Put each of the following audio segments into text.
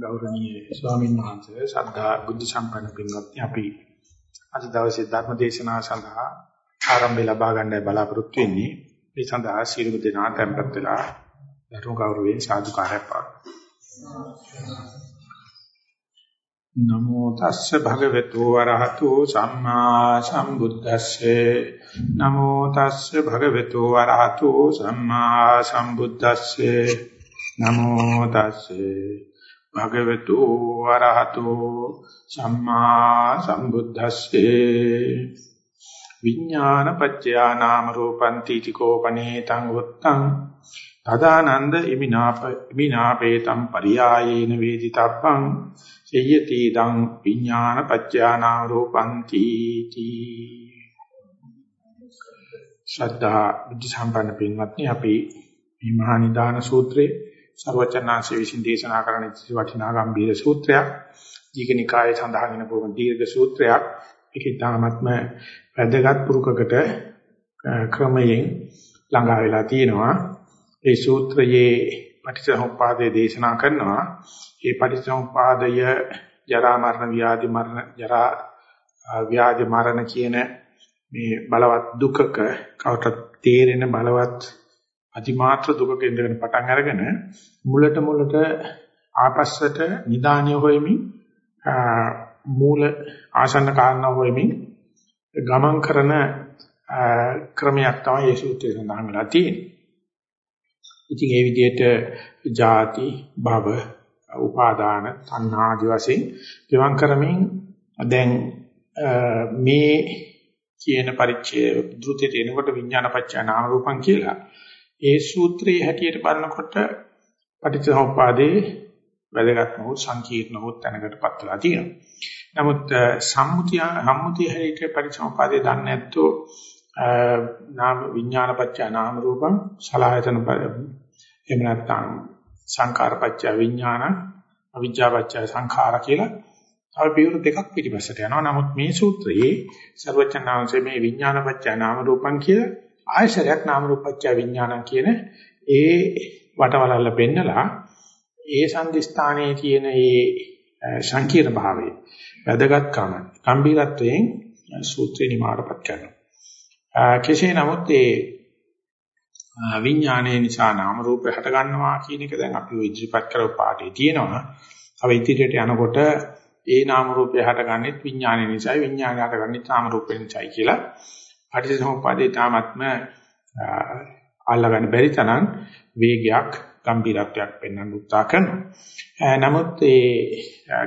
ගෞරවනීය ස්වාමීන් වහන්සේ ශ්‍රද්ධා බුද්ධ සම්පන්න පින්වත්නි අපි අද දවසේ ධර්ම දේශනාව සඳහා ආරම්භය ලබා ගන්නයි බලාපොරොත්තු වෙන්නේ. මේ සඳහා සියලු දෙනා tempත් වෙලා ධර්ම ගෞරවයෙන් සාදුකාරයක් පාත්‍රා. නමෝ තස්ස භගවතු වරහතු සම්මා සම්බුද්දස්සේ. නමෝ තස්ස භගවතු වරහතු සම්මා සම්බුද්දස්සේ. නමෝ තස්සේ භගවතු වරහතු සම්මා සම්බුද්දස්සේ. විඥාන පත්‍යා නාම රූපං තීතිකෝ පනේතං උත්තං තදානන්ද ඉමිනාප ඉමිනාපේතම් පරියායේන වේදිතබ්බං. සේයති දං විඥාන පත්‍යානාම රූපන්ති තී. ශ්‍රද්ධා බුද්ධ සම්පන්න පින්වත්නි අපි මේ මහා නිදාන සූත්‍රයේ ਸਰවචනාංශ විසින් දේශනා කරන වටිනා ගම්භීර සූත්‍රයක් දීඝනිකායේ සඳහන් වෙන බොහොම දීර්ඝ සූත්‍රයක්. ඒකේ තාමත්ම වැදගත් පුරුකකට ක්‍රමයෙන් ළඟා වෙලා තියෙනවා. ඒ සූත්‍රයේ පටිච්චසමුප්පාදයේ දේශනා කරනවා ඒ පටිච්චසමුපාදය ජරා මරණ ව්‍යාධි මරණ ජරා ව්‍යාධි මරණ කියන මේ බලවත් දුකක කවට තේරෙන බලවත් අතිමාත්‍ර දුකක ඉඳගෙන පටන් අරගෙන මුලට මුලට ආපස්සට නිදානිය හොයමින් මූල ආසන්න කාරණා හොයමින් ගමන් කරන ක්‍රමයක් තමයි මේ සූත්‍රයේ සඳහන් වෙලා තියෙන්නේ. ඉතින් ඒ විදිහට ಜಾති භව උපාදාන තණ්හා ආදී වශයෙන් ගෙවම් කරමින් දැන් මේ කියන පරිච්ඡය ධෘතයට එනකොට විඥානපච්චය නාම රූපං කියලා ඒ සූත්‍රයේ හැටියට බලනකොට පටිච්චසමුප්පාදේ වැදගත් නොවුත් සංකීර්ණ නොවුත් තැනකටපත් වෙලා තියෙනවා. නමුත් සම්මුතිය සම්මුතිය හැටියට පටිච්චසමුප්පාදේ දන්නේ නැත්තෝ නාම විඥානපච්චය නාම රූපං සලආයතන එහෙම නැත්නම් සංඛාරපච්චය විඥාන අවිජ්ජාපච්චය සංඛාර කියලා තව පියවර දෙකක් පිටිපස්සට යනවා. නමුත් මේ සූත්‍රයේ සර්වචනාංශයේ මේ විඥානපච්චය නාම රූපං කියලා ආයශරයක් නාම රූපච්චය විඥානං කියන ඒ වටවලල්ල පෙන්නලා ඒ සංදිස්ථානයේ තියෙන ඒ සංකීර්ණ භාවයේ වැදගත්කම ගම්භීරත්වයෙන් සූත්‍රේ නිමාරපත් කරනවා. කෙසේ නමුත් ඒ විඥානයේ නිසා නාම රූප හට ගන්නවා කියන එක දැන් අපි ඉදිරිපත් කරව පාඩේ තියෙනවා. අව ඉදිරියට යනකොට ඒ නාම රූපය හටගන්නෙත් විඥානය නිසායි විඥානය හටගන්නෙත් නාම රූපය නිසායි කියලා පටිච්චසමුප්පාදේ තාමත්ම අල්ලගන්න බැරි තරම් වේගයක් ගම්භීරත්වයක් පෙන්වන්න උත්සාහ කරනවා. නමුත් ඒ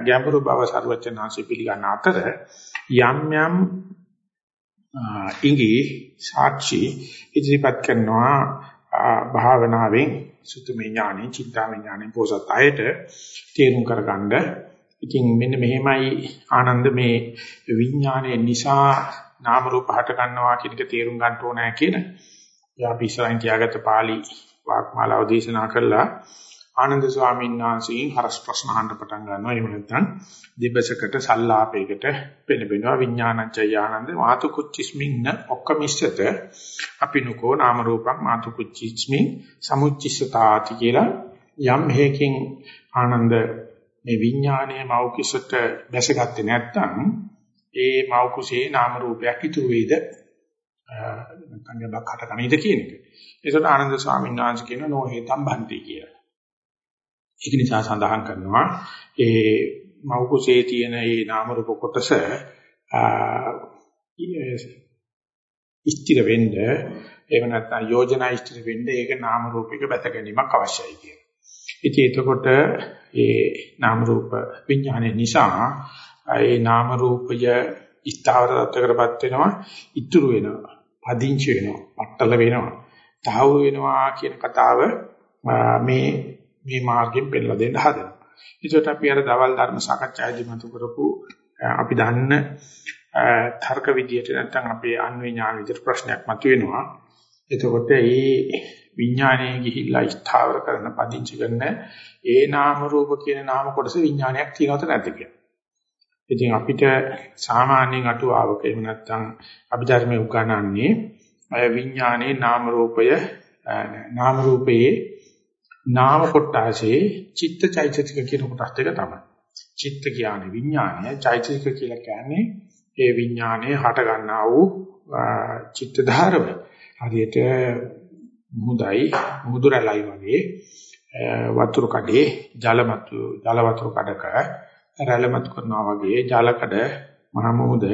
ගැඹුරු බව ਸਰවචනාංශය පිළිගන්න අතර යම් යම් ඉඟි සාක්ෂි ඉදිරිපත් කරනවා භාවනාවෙන් සුතුමේ ඥානෙ, චින්තාමේ ඥානෙ පොසත් අයට තේරුම් කරගන්න. ඉතින් මෙන්න මෙහෙමයි ආනන්ද මේ විඥානයේ නිසා නාම රූප හට ගන්නවා කියන එක තේරුම් ගන්න ඕනෑ කියන. අපි ඉස්සරහින් තියාගත්ත පාළි වාක්මාලාව දේශනා කළා. ආනන්ද ස්වාමීන් වහන්සේගෙන් හරස් ප්‍රශ්න අහන්න පටන් ගන්නවා. එහෙම නැත්නම් දිබසකට සල්ලාපයකට පෙළඹෙනවා විඥානංචය ආනන්ද මාතු කුච්චිස්මින්න ඔක්කමිස්සත අපිනුකෝ නාම රූපං මාතු කුච්චිස්මින් සමුච්චිස්සතාති කියලා යම් හේකින් ආනන්ද මේ විඥානයේ මෞකිසට දැසගත්තේ නැත්නම් ඒ මෞකුසේ නාම රූපයක් ඉතුරු වෙයිද නැත්නම් බක්කට කණේද කියන එක. ඒකට ආනන්ද ස්වාමීන් වහන්සේ කියන නොහේතම් බන්ති කියලා. ඒක නිසා සඳහන් කරනවා ඒ මෞකුසේ තියෙන මේ නාම රූප කොටස ඉස්තිර වෙන්න එහෙම නැත්නම් යෝජනා ඉස්තිර වෙන්න ඒක නාම රූපයක බැස ගැනීමක් අවශ්‍යයි කියන. ඉතින් එතකොට ඒ නාම රූප විඥානයේ නිසා ඒ නාම රූපය ස්ථාවර තත්ත්වයකටපත් වෙනවා ඉතුරු වෙනවා පදිංචි වෙනවා පట్టල වෙනවා තාවු වෙනවා කියන කතාව මේ මේ මාර්ගයෙන් පෙන්නලා දෙන්න හදනවා. ඒකට අපි අර දවල් ධර්ම සාකච්ඡාවේදී මතු කරපු අපි දන්න තර්ක විදියට නැත්නම් අපේ අන්වේ ඥාන විදියට ප්‍රශ්නයක් මතුවෙනවා. එතකොට මේ විඥානයේ ගිහිල්ලා ස්ථාවර කරන පදිංචි කරන ඒ නාම රූප කියන නාම කොටස විඥානයක් තියෙනවද නැද්ද කියලා. ඉතින් අපිට සාමාන්‍යයෙන් අටුවාවක එහෙම නැත්නම් අභිධර්මයේ උගන්වන්නේ විඥානයේ නාම රූපය නාම රූපයේ නාම කොටාසේ චිත්ත චෛතසික කියන කොටස් දෙක තමයි. චිත්ත කියන්නේ විඥානය, චෛතසික කියලා කියන්නේ ඒ විඥානයේ හට ගන්නා වූ චිත්ත ධාරව. හරියට මුහුදයි මුහුදුරලයි වගේ වතුර කඩේ ජලමතු ජල වතුර කඩක රැළමත් කරනවා වගේ ජලකඩ මහ මුහුද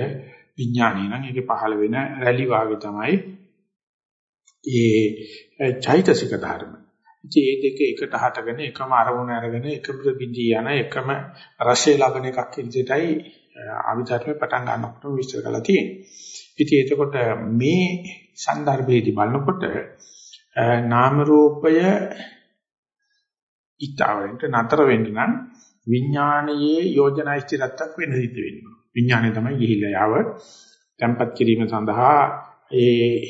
විඥානය නම් ඒකේ පහළ වෙන රැලි වාගේ තමයි ඒ චෛතසික ධර්ම. ඉතින් මේ දෙක එකට හටගෙන එකම අරමුණ අරගෙන එකම බිඳී යන එකම රසය ලබන එකක් විදිහටයි අවිධර්මය පටන් ගන්නකොට විස්තර කරලා තියෙන්නේ. ඉතින් එතකොට මේ સંદર્ભයේදී බලනකොට නාම රූපය ඊතාවෙන්ට නතර වෙන්න නම් විඥානයේ යෝජනා ස්ථිරත්වයක් වෙන සිද්ධ වෙනවා. විඥානය තමයි ගිහිල්ලා යව. tempat කිරීම සඳහා ඒ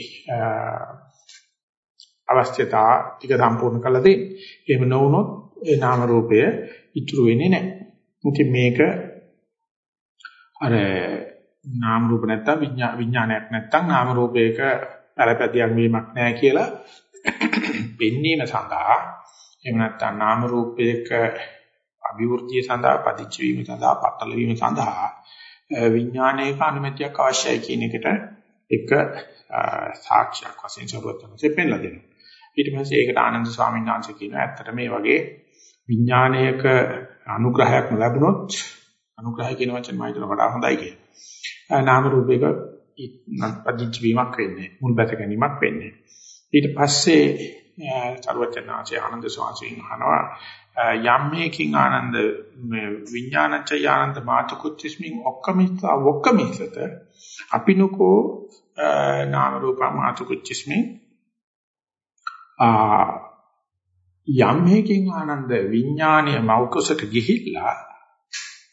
අවශ්‍යතා ටික සම්පූර්ණ කළ දෙන්නේ. එහෙම නොවුනොත් ඒ නාම රූපය ඉතුරු වෙන්නේ නැහැ. ඉතින් මේක අර නාම රූප නැත්තම් විඥානයක් නැත්තම් නාම රූපයක පළපැදියක් වීමක් නැහැ කියලා පෙන්වීම සඳහා එහෙම නැත්තම් නාම රූපයක අභිවෘද්ධිය සඳහා පදිච්ච වීම සඳහා පටල වීම සඳහා විඥානයක අනුමැතියක් අවශ්‍යයි කියන එකට එක සාක්ෂියක් වශයෙන් සරුවත්නසේ පෙන්ලා දෙනවා. ඊට පස්සේ ඒකට ආනන්ද ස්වාමීන් වහන්සේ කියනවා ඇත්තට මේ වගේ විඥානයක අනුග්‍රහයක් ලැබුණොත් අනුග්‍රහය කියන වචන මම හිතන වඩා හොඳයි කියලා. නාම රූපයක පදිච්ච වීමක් වෙන්නේ මුල් බැස ගැනීමක් වෙන්නේ. ඊට පස්සේ සරුවචනාංශය ආනන්ද ස්වාමීන් අහනවා යම් මේකින් ආනන්ද විඥානච්ච ආනන්ද මාතකුච්චස්මින් ඔක්කමිස්ස ඔක්කමිස්සත අපිනකෝ නාම රූප මාතකුච්චස්මින් යම් මේකින් ආනන්ද විඥානීය මෞකසට ගිහිල්ලා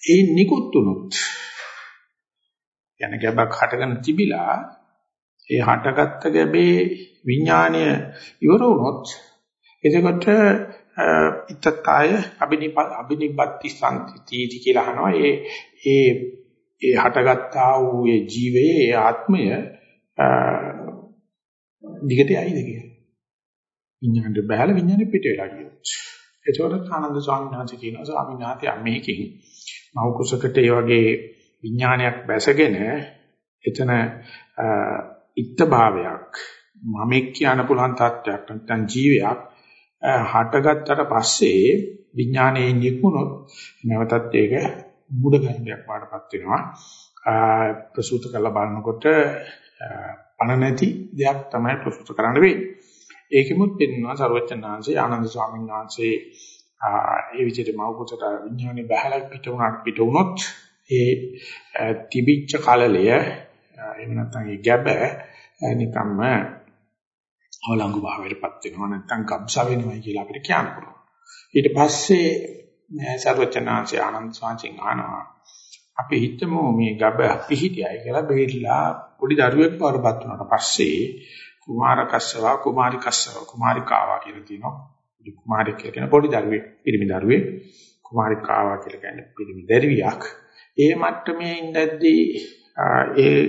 ඒ නිකුත් උනොත් යන ගැබක් හටගෙන තිබිලා ඒ හටගත්ත ගැබේ විඥානය ඉවර වුණොත් එතකොට ඉත්තතාය අබිනිප අබිනිබ්බති සම්තිති කියලා අහනවා. ඒ ඒ ඒ හටගත්තා වූ ඒ ජීවයේ ඒ ආත්මය දිගට යයිද කියලා. විඥාණය බහැලා විඥාණය පිට වෙලා ගියොත්. එතකොට ආනන්ද ස්වාමීන් වහන්සේ කියනවා ස්වාමීන් වහන්සේ මේකෙන් මව කුසකට ඒ වගේ විඥානයක් බැසගෙන එතන ඉත්ත භාවයක් මමෙක් කියන්න පුළුවන් තත්ත්වයක් නැත්නම් ජීවයක් හටගත්තට පස්සේ විඥානයේ නිකුණොත් නැවතත් ඒක මුඩ ගැන්ඩයක් වඩපත් වෙනවා. ප්‍රසූත කරලා බලනකොට පණ නැති දෙයක් තමයි ප්‍රසූත කරන්න වෙන්නේ. ඒකෙමුත් පෙන්වනවා සර්වචනාංශේ ආනන්ද ස්වාමීන් වහන්සේ ඒ විදිහට මව්කුසට විඥානේ බහැලා පිට වුණාට පිට වුණොත් ඒ තිබිච්ච කලලය එහෙම නැත්නම් ඒ ගැබ නිකම්ම අවලංගු භාවයටපත් වෙනවා නැත්නම් කබ්සා වෙනවා කියලා අපිට කියන්න පුළුවන්. ඊට පස්සේ සර්වචනාංශය ආනන්ද ස්වාමීන් අහනවා අපි හිතමු මේ ගබ පිහිටියයි කියලා බෙහෙట్లా පොඩි දරුවෙක් වරපත් වුණාට පස්සේ කුමාර කස්සවා කුමාරි කස්සවා කුමාරිකාවා කියලා කියනවා. කුමාරික කියන පොඩි දරුවෙක්, පිරිමි දරුවෙක්. කුමාරිකාවා කියලා කියන්නේ පිරිමි දරුවියක්. ඒ මට්ටමේ ඉඳද්දී ඒ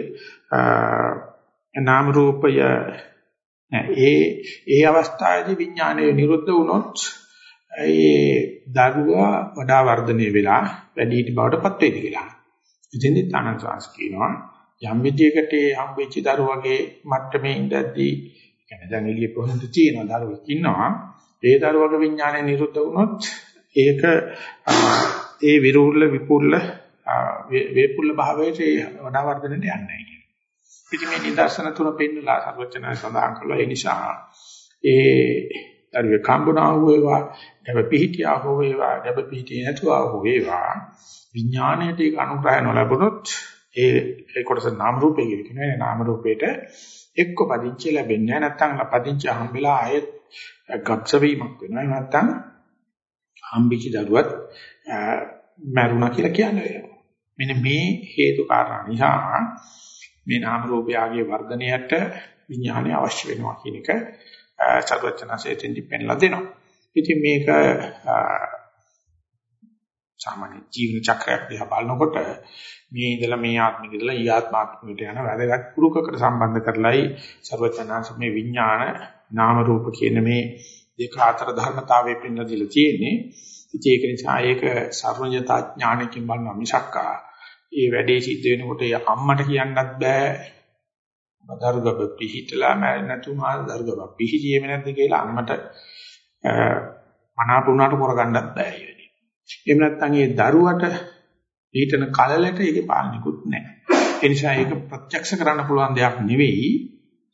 නාම රූපය ඒ ඒ අවස්ථාවේදී විඥානය නිරුද්ධ වුණොත් ඒ දරුවා වඩා වර්ධනය වෙලා වැඩි හිටි බවට පත් වෙයි කියලා. ඉතින් තනසාස් කියනවා යම් විදියකට හම්බෙච්ච දරුවගේ මට්ටමේ ඉඳද්දී කියන්නේ දැන් එළිය කොහෙන්ද තියෙන දරුවෙක් ඉන්නවා ඒ දරුවගේ විඥානය නිරුද්ධ වුණොත් ඒක ඒ විරුල්ල විපුල්ල වේපුල්ල භාවයට වඩා වර්ධනයට යන්නේ නැහැ කියන. ඉතින් මේ නිදර්ශන තුන පෙන්නලා සර්වචනය සඳහන් කළා ඒ නිසා ඒ දරුවේ කම්බුණා වූ ඒවා දැබ පිහිටියා හෝ වේවා දැබ පිහිටියේ නැතුව හෝ වේවා විඥාණයට ඒක අනුග්‍රහය නොලැබුණොත් ඒ ඒ කොටස නාම රූපේ කියනවා. ඒ නාම රූපේට එක්ක පදිංචි ලැබෙන්නේ නැත්නම් පදිංචි හම්බෙලා ආයෙත් ගබ්ස වීමක් වෙනවා. නැත්නම් හම්බෙච්ච දරුවත් මරුණා කියලා කියන්නේ වෙනවා. මෙන්න මේ හේතු කාරණා නිසා මේ නාම රූපයගේ වර්ධනයට විඥානය අවශ්‍ය වෙනවා කියන එක සර්වචනසයෙන් දෙපෙන්ලා දෙනවා. ඉතින් මේක සාමාන්‍ය ජීවන චක්‍රයක් දිහා බලනකොට මේ ඉඳලා මේ ආත්මික ඉඳලා ඊ ආත්මාත්මයට යන වැදගත් පුරුකකට සම්බන්ධ කරලයි ਸਰවඥාන්ස මේ විඥාන නාම රූප කියන මේ දෙක අතර ධර්මතාවයේ පින්න දීලා තියෙන්නේ. ඉතින් ඒක නිසා ඒක සර්වඥතා ඥානකින් බලනවා මිසක්කා ඒ වැඩේ සිද්ධ වෙනකොට අම්මට කියන්නත් බෑ දරුගබ පිහිටලා මැරෙන්නේ නැතුව මා දරුගබ පිහිටියේ නැද්ද කියලා අම්මට මනාප වුණාට කරගන්නත් බෑ ඒ වෙලේ. එහෙම නැත්නම් ඒ දරුවට පිහිටන කලලට ඒකේ පාලනිකුත් නැහැ. ඒ නිසා ඒක ප්‍රත්‍යක්ෂ කරන්න පුළුවන් දෙයක් නෙවෙයි.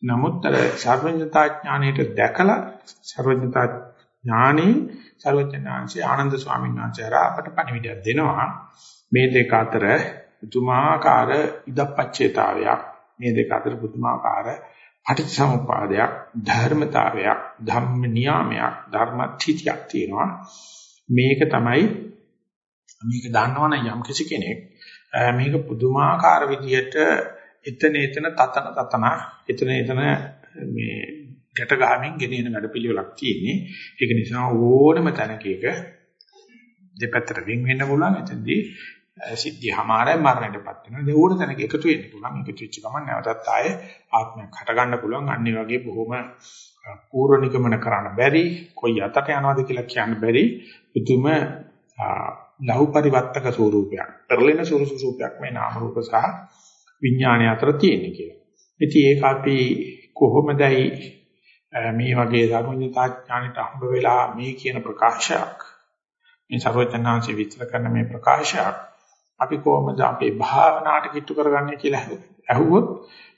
නමුත් අර සර්වඥතා ඥාණයට දැකලා සර්වඥතා ඥානේ සර්වඥාන්සේ ආනන්ද ස්වාමීන් වහන්සේ අපට පණිවිඩයක් දෙනවා. මේ දෙක අතර පුදුමාකාර ඉදප්පච්චේතාවයක් මේ දෙක අතර පුදුමාකාර පටිච්චසමුපාදයක් ධර්මතාවයක් ධම්ම නියාමයක් ධර්මත්‍ත්‍යයක් තියෙනවා මේක තමයි මේක දන්නවනම් යම් කිසි කෙනෙක් මේක පුදුමාකාර විදියට එතන එතන තතන තතන එතන එතන මේ ගැට ගහමින් ගෙනියන වැඩපිළිවෙලක් තියෙන්නේ ඒක නිසා ඕනම තැනක එක දෙපැත්තට වෙන් වෙන්න පුළුවන් එතෙන්දී සිද්ධිය හැමාරයි මරණයටපත් වෙනවා. ඒ ඕන තැනක එකතු වෙන්න පුළුවන්. එකතු වෙච්ච ගමන් නැවතත් ආයේ ආත්මයක් හට ගන්න පුළුවන්. අන්න ඒ වගේ බොහොම පූර්ව නිගමන කරන්න බැරි, කොයි අතට යනවද කියලා කියන්න බැරි පුදුම ලහු පරිවර්තක ස්වරූපයක්. පෙරලෙන ස්වරූපයක් මේ නාම රූප සහ විඥානය අතර තියෙන්නේ කියලා. ඉතින් ඒක අපි කොහොමදයි මේ වගේ ධර්මඥතා ඥානෙට හම්බ වෙලා මේ කියන ප්‍රකාශයක් මේ සර්වඥාන්සේ විස්තර කරන මේ ප්‍රකාශයක් අපි කොහොමද අපේ භාවනාවට කිට්ටු කරගන්නේ කියලා අහුවොත්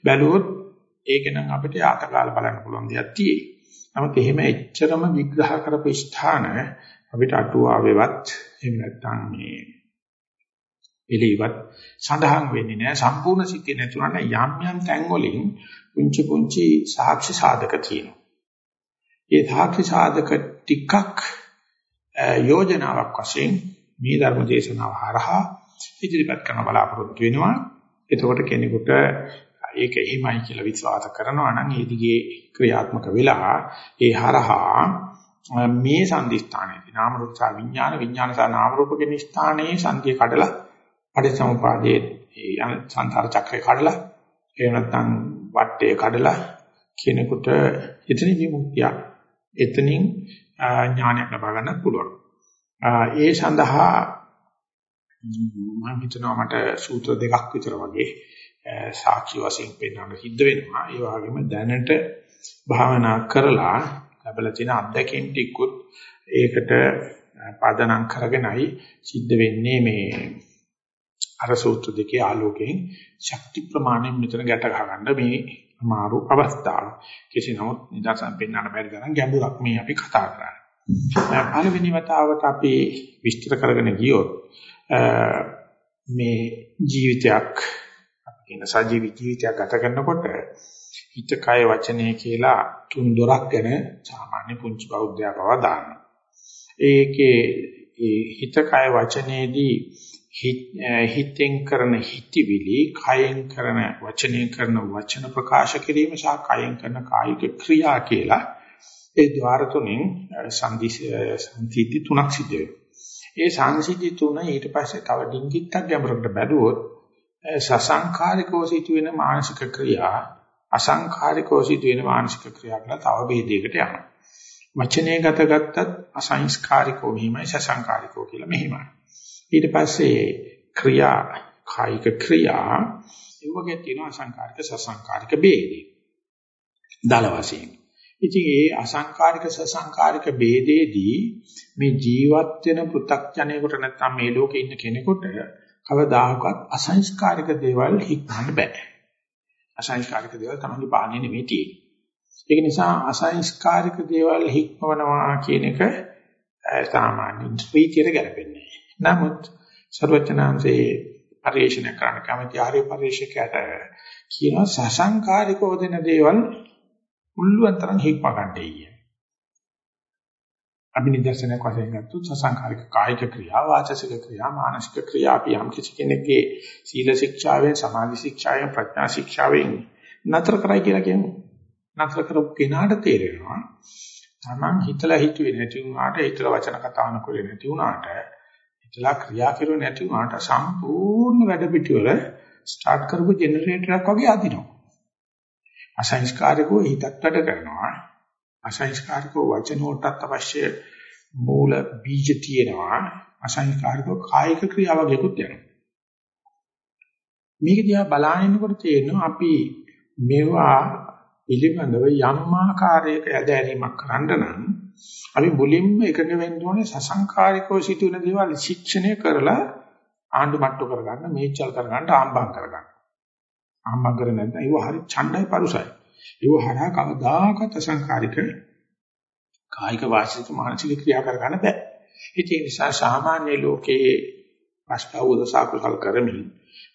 බැලුවොත් ඒක නම් අපිට ආතකාල බලන්න පුළුවන් දෙයක් තියෙයි. නමුත් එහෙම එච්චරම විග්‍රහ කරපු ස්ථාන අපිට අටුවාවෙවත් එහෙම නැත්නම් මේ එළියවත් සඳහන් වෙන්නේ නැහැ. සම්පූර්ණ සිද්ධිය නැතුණා යම් යම් තැන් වලින් පුංචි පුංචි සාක්ෂි සාධක තියෙනවා. ඒ සාක්ෂි සාධක ටිකක් යෝජනාවක් වශයෙන් මේ ධර්ම දේශනාව හරහා ඉදිරිපත් කරන බලාපොරොත්තු වෙනවා. එතකොට කෙනෙකුට ඒක එහෙමයි කියලා විශ්වාස කරනවා නම් ඒ දිගේ ක්‍රියාත්මක වෙලා ඒ හරහා මේ සංදිස්ථානයේදී නාම රූප සහ විඥාන විඥාන සහ නාම රූප කියන ස්ථානයේ සංකේ කඩලා පටිච්චසමුපාදයේ ඒ සංසාර චක්‍රය කඩලා එහෙම නැත්නම් වටේ කඩලා කෙනෙකුට එතනින් විමුක්තිය එතනින් ඥානයක් ලබා ගන්නත් පුළුවන්. ඒ සඳහා මම හිතනවා මට සූත්‍ර දෙකක් විතර වගේ සාක්ෂි වශයෙන් පෙන්වන්න සිද්ධ වෙනවා. ඒ වගේම දැනට භාවනා කරලා ලැබලා තියෙන අත්දැකීම් ටිකුත් ඒකට පදනම් කරගෙනයි සිද්ධ වෙන්නේ මේ අර සූත්‍ර දෙකේ ආලෝකයෙන් ශක්ති ප්‍රමාණයෙන් මෙතන ගැට ගන්න මේ අමාරු අවස්ථාව. කෙසේ නමුත් නිදර්ශන පෙන්වන්න බැරි තරම් ගැඹුරක් මේ අපි කතා කරන්නේ. පළවෙනි වතාවට අපි විස්තර කරගෙන ගියොත් මේ ජීවිතයක් අපි කියන සජීවී ජීවිතයක් ගත කරනකොට හිත කය වචනය කියලා තුන් දොරක් ගැන සාමාන්‍ය පුංචි බෞද්ධයා පවා දානවා. ඒකේ ඒ හිත කය වචනේදී හිතෙන් කරන හිතවිලි, කයෙන් කරන වචනයෙන් කරන වචන ප්‍රකාශ කිරීම සහ කයෙන් කරන කායික ක්‍රියා කියලා ඒ ద్వාර තුنين සංදි සංතිති තුනක් සිද්ධ වෙනවා. ඒ සංසිද්ධි තුන ඊට පස්සේ තව ඩිංගිත්තක් ගැඹුරකට බැලුවොත් සසංකාරිකව සිදුවෙන මානසික ක්‍රියා අසංකාරිකව සිදුවෙන මානසික ක්‍රියා කියලා තව ભેදයකට යනවා. වචනේ ගත ගත්තත් අසංස්කාරිකව මෙහිමයි සසංකාරිකව කියලා මෙහිමයි. ඊට පස්සේ ක්‍රියා කායික ක්‍රියා ඒවගේ තියෙන අසංකාරික සසංකාරික ભેදේ. දල වශයෙන්. ඉතින් ඒ අසංකාරික සසංකාරික ભેදේදී මේ ජීවත් වෙන පෘථග්ජනයෙකුට නැත්නම් මේ ලෝකේ ඉන්න කෙනෙකුට කවදාහකවත් අසංස්කාරික දේවල් හිතන්න බෑ. අසංස්කාරික දේවල් තමයි පාන්නේ නෙමෙයි තියෙන්නේ. ඒක නිසා අසංස්කාරික දේවල් හික්මවනවා කියන එක සාමාන්‍ය ප්‍රීතියට ගැලපෙන්නේ නමුත් ਸਰවචනාංශේ පරිශන කරන කැමති ආර්ය පරිශකයට කියනවා සසංකාරිකව දෙන දේවල් මුල්ලුවන් තරම් හික්ම ගන්නයි කියන්නේ. අපි නිදර්ශනයක් වශයෙන් ගත්තොත් සසංකාරික කායික ක්‍රියා වාචසික ක්‍රියා මානසික ක්‍රියා අපි යම් කිසි කෙනෙක්ගේ සීල ශික්ෂාවෙන් සමාධි ශික්ෂාවෙන් ප්‍රඥා ශික්ෂාවෙන් නතර කරයි කියලා කියමු. නතර කරපු කෙනාට තේරෙනවා තමන් හිතලා හිතුවේ නැති වුණාට හිතලා වචන කතා නොකරේ නැති වුණාට හිතලා ක්‍රියා කරුවේ නැති වුණාට සම්පූර්ණ වැඩ පිටිවල ස්ටාර්ට් කරපු ජෙනරේටරයක් වගේ අදිනවා. අසංස්කාරිකව හිතක් වැඩ කරනවා. අසංස්කාරික වචන වලට අවශ්‍ය මූල බීජ තියෙනවා අසංස්කාරික කායික ක්‍රියාවකකුත් යනවා මේක දිහා බලාගෙනකොට තේරෙනවා අපි මේවා පිළිබඳව යම් ආකාරයක ඇදහැරීමක් කරන්න නම් අපි මුලින්ම එකක වෙන්න ඕනේ සසංකාරිකව සිදුවෙන දේවල් ශික්ෂණය කරලා ආණ්ඩු මට්ටු කරගන්න මේචල් කරගන්න ආම්බම් කරගන්න. ආම්බම් කරේ නැත්නම් ඒව හරි ඡණ්ඩයි පරුසයි. ඒව හරහා කවදාකවත් අසංකාරික කායික වාචික මානසික ක්‍රියා කරගන්න බෑ. ඒ නිසා සාමාන්‍ය ලෝකයේ පස්පවුද සාකුසල් කරමින්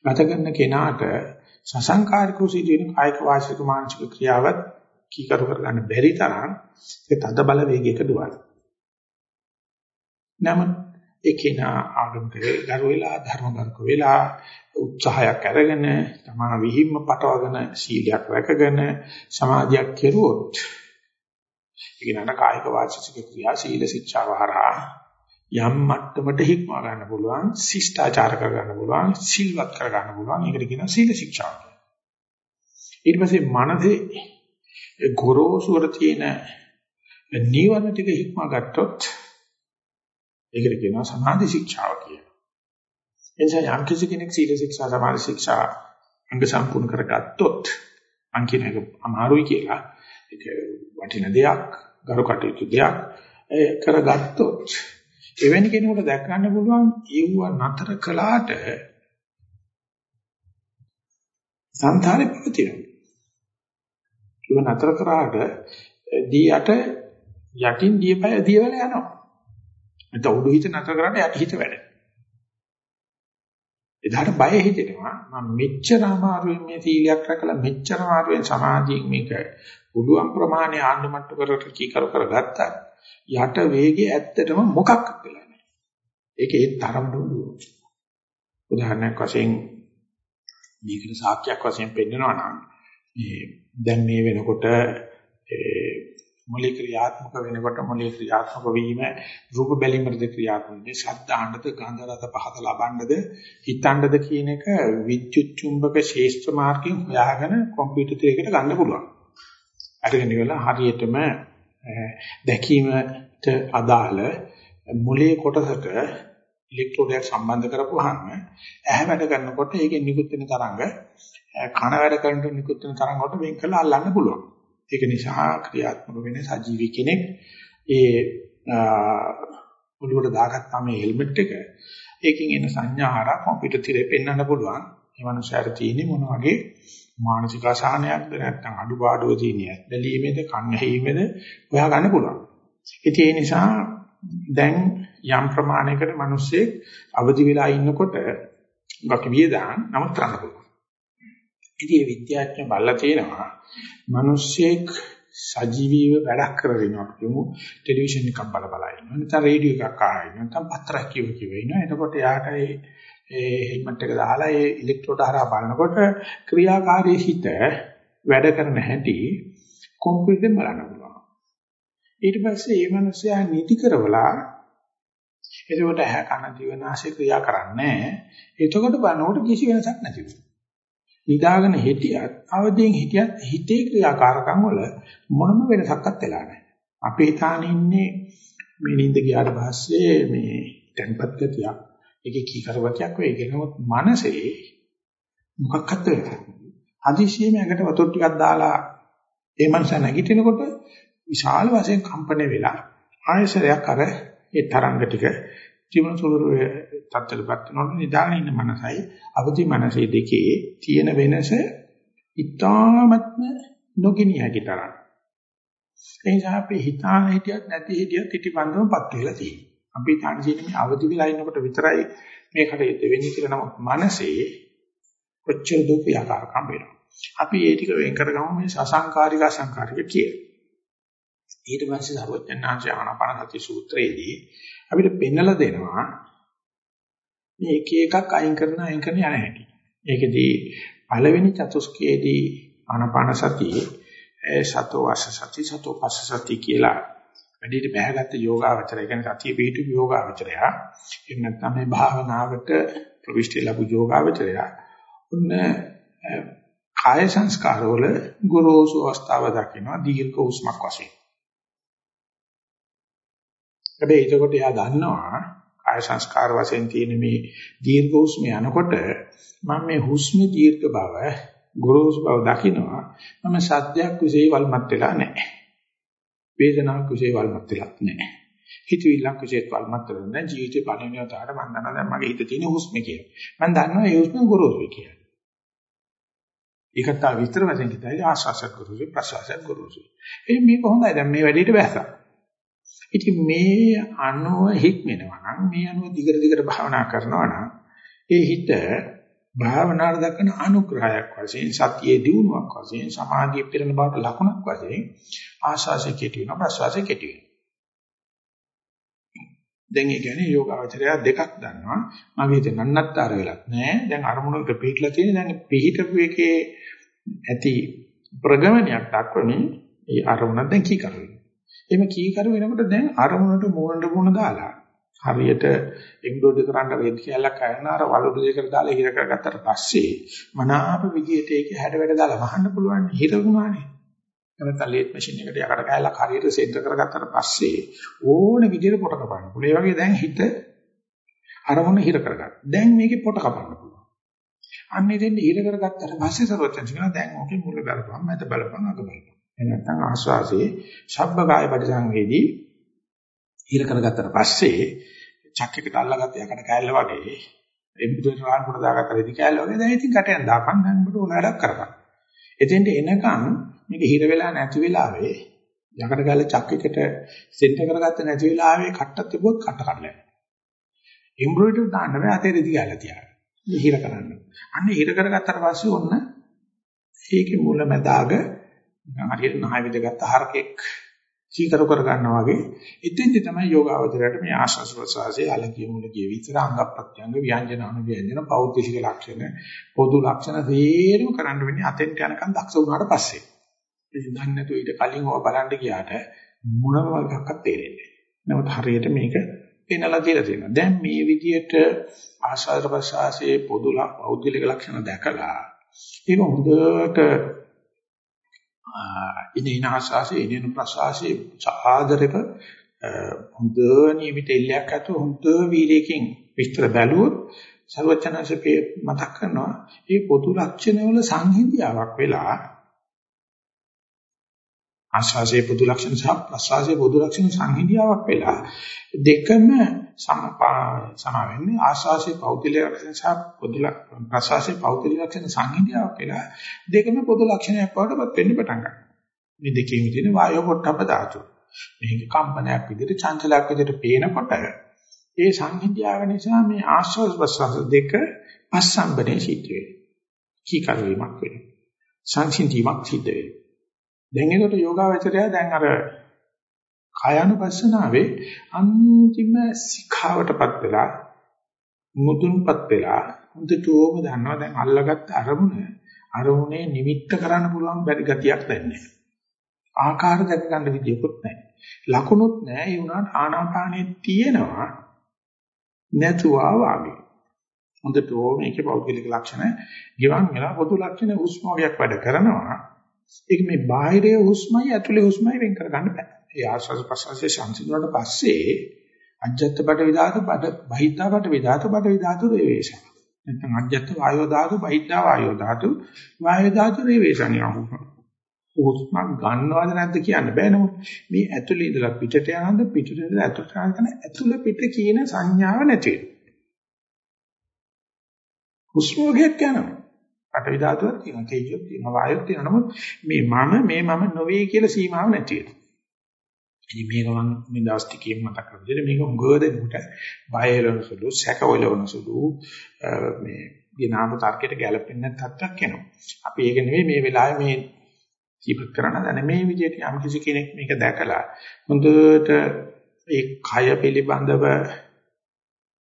ගත කරන කෙනාට සසංකාරිකව සිදුවෙන කායික වාචික මානසික ක්‍රියාවත් කීකරු කරගන්න බැරි තරම් ඒ තද බල වේගයක දුවන. නමුත් ඒකේනා ආගමකේ දරු වෙලා ධර්මගරුක වෙලා උත්සාහයක් අරගෙන තමා විහිම්ම පටවගෙන සීලයක් රැකගෙන සමාධියක් කෙරුවොත් ඒක නන කායික වාචික ක්‍රියා සීල ශික්ෂාව හරහා යම් මට්ටමට හික්මා ගන්න පුළුවන් ශිෂ්ටාචාර කර ගන්න පුළුවන් සිල්වත් කර ගන්න පුළුවන්. ඒකට කියනවා සීල ශික්ෂාව ඊට පස්සේ මනසේ ගොරෝසුවර තියෙන නීවරණ ටික හික්මා ගත්තොත් ඒකට කියනවා සමාධි ශික්ෂාව කියලා එනිසා යම් කිසි කෙනෙක් සීල ශික්ෂා සමාධි ශික්ෂා අංග සම්පූර්ණ කරගත්තොත් මං කියන එක අමාරුයි කියලා ඒක වටින දෙයක් ගරු කටයුතු දෙයක් කරගත්තොත් එවැනි කෙනෙකුට දැක් ගන්න පුළුවන් ඒව නතර කළාට සංසාරේ පවතිනවා. ඒව නතර කරාට දීයට යටින් දීපය දීවල යනවා. නැත්නම් උඩු හිත නතර කරාට යටි හිත වැඩ. එදාට බය හිතෙනවා මම මෙච්චර අමාරුවෙන් මේ සීලයක් රැකලා මෙච්චර අමාරුවෙන් සමාධියෙන් මේක පුළුවන් ප්‍රමාණය ආණ්ඩුමට්ටු කරට කීකරු කරගත්තා. යට වේගය ඇත්තටම මොකක්ද වෙලා නැහැ. ඒක ඒ තරමටම දුර. උදාහරණයක් වශයෙන් මේකට සාක්ෂියක් වශයෙන් පෙන්නනවා නම් මේ දැන් මේ වෙනකොට මොලේ ක්‍රියාත්මක වෙනකොට මොලේ ක්‍රියාත්මක වීම රූප බැලීමද ක්‍රියාත්මක වෙන්නේ ශබ්දාණ්ඩද ගන්ධ රස පහත ලබන්නද හිතන්නද කියන එක විද්‍යුත් චුම්බක ශේෂ්ත්‍ර මාර්ගයෙන් හොයාගෙන කම්පියුටර් එකකට ගන්න පුළුවන්. අරගෙන ඉවරලා හරියටම දැකීමට අදාළ මොලේ කොටසට ඉලෙක්ට්‍රෝඩයක් සම්බන්ධ කරපුවාම ඇහැ වැඩ කරනකොට ඒකෙන් නිකුත් වෙන තරංග කන වැඩ කරනකොට නිකුත් වෙන තරංග වලට වෙන් කරලා අල්ලන්න පුළුවන්. ඒක නිසා ක්‍රියාත්මක වෙන සජීවී කෙනෙක් ඒ ඔළුවට දාගත්තාම මේ හෙල්මට් එක ඒකෙන් එන සංඥා හරහා කම්පියුටර් තිරේ පෙන්වන්න පුළුවන්. මේ මනුස්සයාට තියෙන්නේ මොන වගේ මානසික අසහනයක්ද නැත්නම් අඩුපාඩුව තියෙන්නේ ඇද්දලීමේද කන්නැහිීමේද හොයා ගන්න පුළුවන්. ඉතින් ඒ නිසා දැන් යම් ප්‍රමාණයකට මිනිස්සෙක් අවදි වෙලා ඉන්නකොට ගොක වියදාන නමුත් කරන්න පුළුවන්. ඉතින් මේ විද්‍යාඥයෝ බලලා තියෙනවා. මිනිස්සෙක් සජීවීව වැඩක් කරගෙනවා කියමු ටෙලිවිෂන් එකක් බල බල ඉන්නවා. නැත්නම් රේඩියෝ එකක් අහලා ඉන්නවා. නැත්නම් පත්‍රයක් කියව කියව ඉන්නවා. එතකොට යාට ඒ ඒ හෙල්මට් එක දාලා ඒ ඉලෙක්ට්‍රෝඩ හරහා බලනකොට ක්‍රියාකාරී හිත වැඩ කරන හැටි කම්පියුටරෙන් බලන්න පුළුවන්. ඊට පස්සේ මේ මිනිස්සයා නිදි කරවලා එතකොට ඇහ කන දිවනාසය ක්‍රියා කරන්නේ එතකොට බලනකොට කිසි වෙනසක් නැති වෙනවා. නිදාගෙන හිටියත් අවදියෙන් හිටියත් හිතේ ක්‍රියාකාරකම් වල මොනම වෙනසක්වත් වෙලා නැහැ. අපි හිතාන ඉන්නේ මේ නිින්ද ගියාට පස්සේ මේ tempat ගතියක් ඒකේ කීකරවතියක් වෙයි කියලා. නමුත් මනසේ මොකක්වත් වෙන්නේ හදිසියෙම ඇඟට වතුර ටිකක් දාලා ඒ මනස නැගිටිනකොට විශාල වශයෙන් කම්පණය වෙලා ආයසරයක් අර ඒ තරංග ටික ජීවන සුළුරු තත්ත්වයටපත් වෙනකොට නිදාගෙන ඉන්න මනසයි අවදි මනසේ දෙකේ තියෙන වෙනස ඉතාමත්ම නොගිනිය හැකි තරම්. ඒ නිසා අපි හිතාන හිටියත් නැති හිටියත් ඉටිපන්දමපත් වෙලා තියෙනවා. අපි තාන්සියේ මේ අවදි වෙලා ඉන්නකොට විතරයි මේ කටයුත්ත වෙන්නේ කියලා නමුත් මනසේ කොච්චර දුක යකාරකම් වෙනවා. අපි ඒ ටික වෙන් කරගමු මේ සසංකාරික අසංකාරික කියලා. ඊට පස්සේ සර්වඥාන්සේ ආනාපාන සති සූත්‍රයේදී අපිට පෙන්නලා දෙනවා මේ එක එකක් අයින් කරන අයින් කරන යන හැටි. ඒකෙදී පළවෙනි චතුස්කයේදී ආනාපාන සතියේ සතෝ වාස සති සතෝ පස්ස සති කියලා වැඩිට බෑගත්ත යෝගාවචරය කියන්නේ සතිය පිටු යෝගාවචරය. එහෙම නැත්නම් මේ භාවනාවට ප්‍රවිෂ්ටි ලැබු යෝගාවචරය. උන්න කාය සංස්කාරවල ගොරෝසු අවස්ථාව දකිනවා දීර්ඝ උස්මක් වශයෙන්. හැබැයි එතකොට එයා දන්නවා ආය සංස්කාර වශයෙන් තියෙන මේ දීර්ඝ හුස්ම යනකොට මම මේ හුස්මේ දීර්ඝ බව ගොරෝසු බව දකිනවා මම සත්‍යයක් විශේෂ වල්මත් වෙලා නැහැ වේදනාවක් විශේෂ වල්මත් වෙලා නැහැ හිතවිල්ලක් විශේෂ වල්මත් වෙලා නැහැ ජීවිතේ පළවෙනි වතාවට මම දන්නවා දැන් මගේ හිතේ තියෙන හුස්ම කියලා මම දන්නවා ඒ හුස්ම ගොරෝසුයි කියලා ඒකට තව විස්තර වශයෙන් කිව්වයි ආශාසක් ගුරුසු ප්‍රසවාසයක් ගුරුසු. එහේ මේක හොඳයි. දැන් මේ වැඩේට බැස්සා. ඉතින් මේ අනුව හික්මෙනවා නම් මේ අනුව දිගට දිගට භාවනා කරනවා නම් ඒ හිත භාවනාවට දක්වන අනුග්‍රහයක් වශයෙන් සතියේ දියුණුවක් වශයෙන් සමාධිය පිරෙන බවට ලකුණක් වශයෙන් ආශාසය කෙටි වෙනවා ප්‍රසවාසය කෙටි වෙනවා. දැන් ඒ කියන්නේ යෝගාවචරය දෙකක් දන්නවා. මගේ හිත නන්නත්තර වෙලක් නෑ. දැන් අරමුණකට පිටලා තියෙන දැන් පිහිටපු එකේ ඇති ප්‍රගමනයක් දක්වමින් ඒ අරමුණ දැන් කීකරු වෙනවා. එහෙම කීකරු වෙනකොට දැන් අරමුණට මූණට මූණ දාලා හරියට එම්බ්‍රොයිඩරි කරන්න රෙද් කැලක් කරන අර වලුඩු දෙකට දාලා හිර කරගත්තට පස්සේ මනාප විදියට ඒක හැඩ වැඩ දාලා වහන්න පුළුවන් හිරුණානේ. නැත්නම් ලේට් මැෂින් එකට යකට කැලක් හරියට සෙන්ටර් කරගත්තට පස්සේ ඕන විදියට පොට කපන්න පුළුවන්. ඒ වගේ දැන් හිත අරමුණ හිර කරගන්න. දැන් මේකේ පොට කපන්න පුළුවන්. අන්න එතෙන් ඉර කරගත්තට පස්සේ සරෝජන කියනවා දැන් ඕකේ මුල බලපන් මැද බලපන් අග බලපන්. එහෙනම් නැත්නම් ආස්වාසේ ශබ්බකාය පරිසංවේදී ඉර කරගත්තට පස්සේ චක්කයකට අල්ලගත්ත යකට කෑල්ල වගේ එම්බුදේ රාන් කොට දාගත්ත රෙදි කෑල්ල වගේ දැන් ඉතින් කටෙන් දාපන් දැන් උඹට ඕන වැඩක් කරපන්. එතෙන්ට එනකන් මේක හිර වෙලා නැති වෙලාවේ යකට කෑල්ල චක්කයකට සෙන්ටර් කරගත්ත නැති වෙලාවේ කට්ටක් තිබුවොත් කට්ට කඩලා යනවා. එම්බ්‍රොයිඩර් දාන්න බෑ අතේ රෙදි කෑල්ල තියාගන්න. හිර කරන්න. අන්න හිර කරගත්තට පස්සේ ඔන්න ඒකේ මුල මැදාග හරියට නහය විදගත්ත හරකෙක් සීකර කර ගන්නවා වගේ එතෙන්දි තමයි යෝගාවචරයට මේ ආශස් ප්‍රසවාසයේ අලකිය මුලකිය විතර අංග ප්‍රත්‍යංග ව්‍යංජන අනුව්‍යංජන පෞද්ගලික ලක්ෂණ පොදු ලක්ෂණ තේරුම් කරන්න වෙන්නේ අතෙන්ට යනකම් දක්ෂ වුණාට පස්සේ. ඉතින් දන්නේ නැතුව ඊට කලින් ඔය බලන්න ගියාට මොනම එකක්වත් තේරෙන්නේ නැහැ. නමුත් හරියට මේක පෙන්වලා තියලා තියෙනවා. දැන් මේ විදිහට ආශාර ප්‍රසආසයේ පොදු පෞද්ගලික ලක්ෂණ දැකලා ඒක හොඳට ඉනින ආශාසයේ ඉනින ප්‍රසආසයේ සාදරක හොඳ නියමිත එල්ලයක් ඇතුව හොඳ වීර්යයෙන් විස්තර බැලුවොත් සර්වචනසපේ මතක් කරනවා මේ පොදු ලක්ෂණ වල සංහිඳියාවක් වෙලා ආශාසයේ පොදු ලක්ෂණ සහ ප්‍රසආසයේ පොදු ලක්ෂණ සංහිඳියාවක් වෙලා දෙකම සමා වෙන්නේ ආශාසයේ පෞද්ගලික ලක්ෂණ සහ පොදු ප්‍රසආසයේ පෞද්ගලික ලක්ෂණ සංහිඳියාවක් වෙලා දෙකම පොදු ලක්ෂණයක් වඩපත් වෙන්න පටන් ගන්නවා. මේ දෙකේම තියෙන වායෝ පොට්ටබ්බ ධාතු. මේක කම්පනයක් විදිහට චංචලයක් විදිහට පේනකොට ඒ සංහිඳියාව නිසා මේ ආශ්වාස ප්‍රශ්වාස දෙක අසම්බනේ සිද්ධ වෙනවා. කීකරු වීමක් වෙනවා. සංසිඳීමක් සිද්ධ වෙනවා. දැන් ඒකට යෝගාවචරය දැන් අර කායानुපස්සනාවේ අන්තිම සිඛාවටපත් වෙලා මුදුන්පත් වෙලා හොඳටම දන්නවා දැන් අල්ලගත්ත අරමුණ අරමුණේ නිමිත්ත කරන්න පුළුවන් බැරි ගතියක් දැන් නැහැ. ආකාර දැක ගන්න විදියකුත් නැහැ. ලකුණුත් නැහැ. ඒ වුණාට ආනාපානෙ තියෙනවා නැතුවා වාගේ. හොඳටම මේකේ පෞද්ගලික ලක්ෂණ ගිවන් වෙලා පොදු ලක්ෂණ හුස්ම වගේක් වැඩ කරනවා. ඒක මේ බාහිරයේ හුස්මයි ඇතුලේ හුස්මයි වෙන් කරගන්න බෑ. ඒ ආශ්වාස ප්‍රශ්වාසයේ සංසිඳුණාට පස්සේ අජ්ජත් බඩ විධාතු බඩ බහිද්ධා බඩ විධාතු බඩ විධාතු රේවේශ. නැත්නම් අජ්ජත් වායෝ ධාතු බහිද්ධා වායෝ ධාතු වායෝ ධාතු රේවේශණිය අහුනවා. හුස්ම ගන්නවද නැද්ද කියන්න බෑ නමුත් මේ ඇතුලේ ඉඳලා පිටට යනද පිටට ඉඳලා ඇතුලට යනද ඇතුල පිට කියන සංඥාව නැති වෙනවා. හුස්ම වගේක් යනවා. පටවි ධාතුවක් තියෙනවා, තේජොක් තියෙනවා, වායොක් තියෙනවා. නමුත් මේ මම මේ මම නොවේ කියලා සීමාව නැති වෙනවා. ඉතින් මේක මම මේ දවස් ටිකේ මතක් කරගන්න. මේක උගෝදෙනුට බයලවන සුළු, සැකවලවන සුළු මේ විනාම තර්කයට ගැලපෙන්නේ නැත් තත්ත්වයක් එනවා. අපි ඒක නෙවෙයි මේ වෙලාවේ මේ ජීවත් කරන දැන මේ විදිහට යම් කිසි කෙනෙක් මේක දැකලා හොඳට ඒ කය පිළිබඳව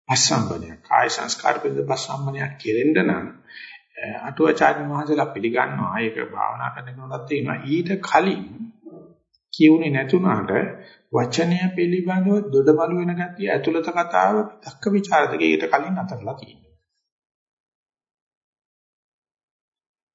අසම්බන්ධය කාය සංස්කාර පිළිබඳව අසම්බන්ධයක් කෙරෙන්න නම් අටුවාචාර්ය මහසලා පිළිගන්නවා ඒක භාවනා කරන කෙනාට තියෙනවා ඊට කලින් කියුනේ නැතුණාට වචනය පිළිබඳව දොඩමළු වෙන ගැතිය ඇතුළත කතාව දක්ක ਵਿਚාරදකයට කලින් අතරලා තියෙනවා.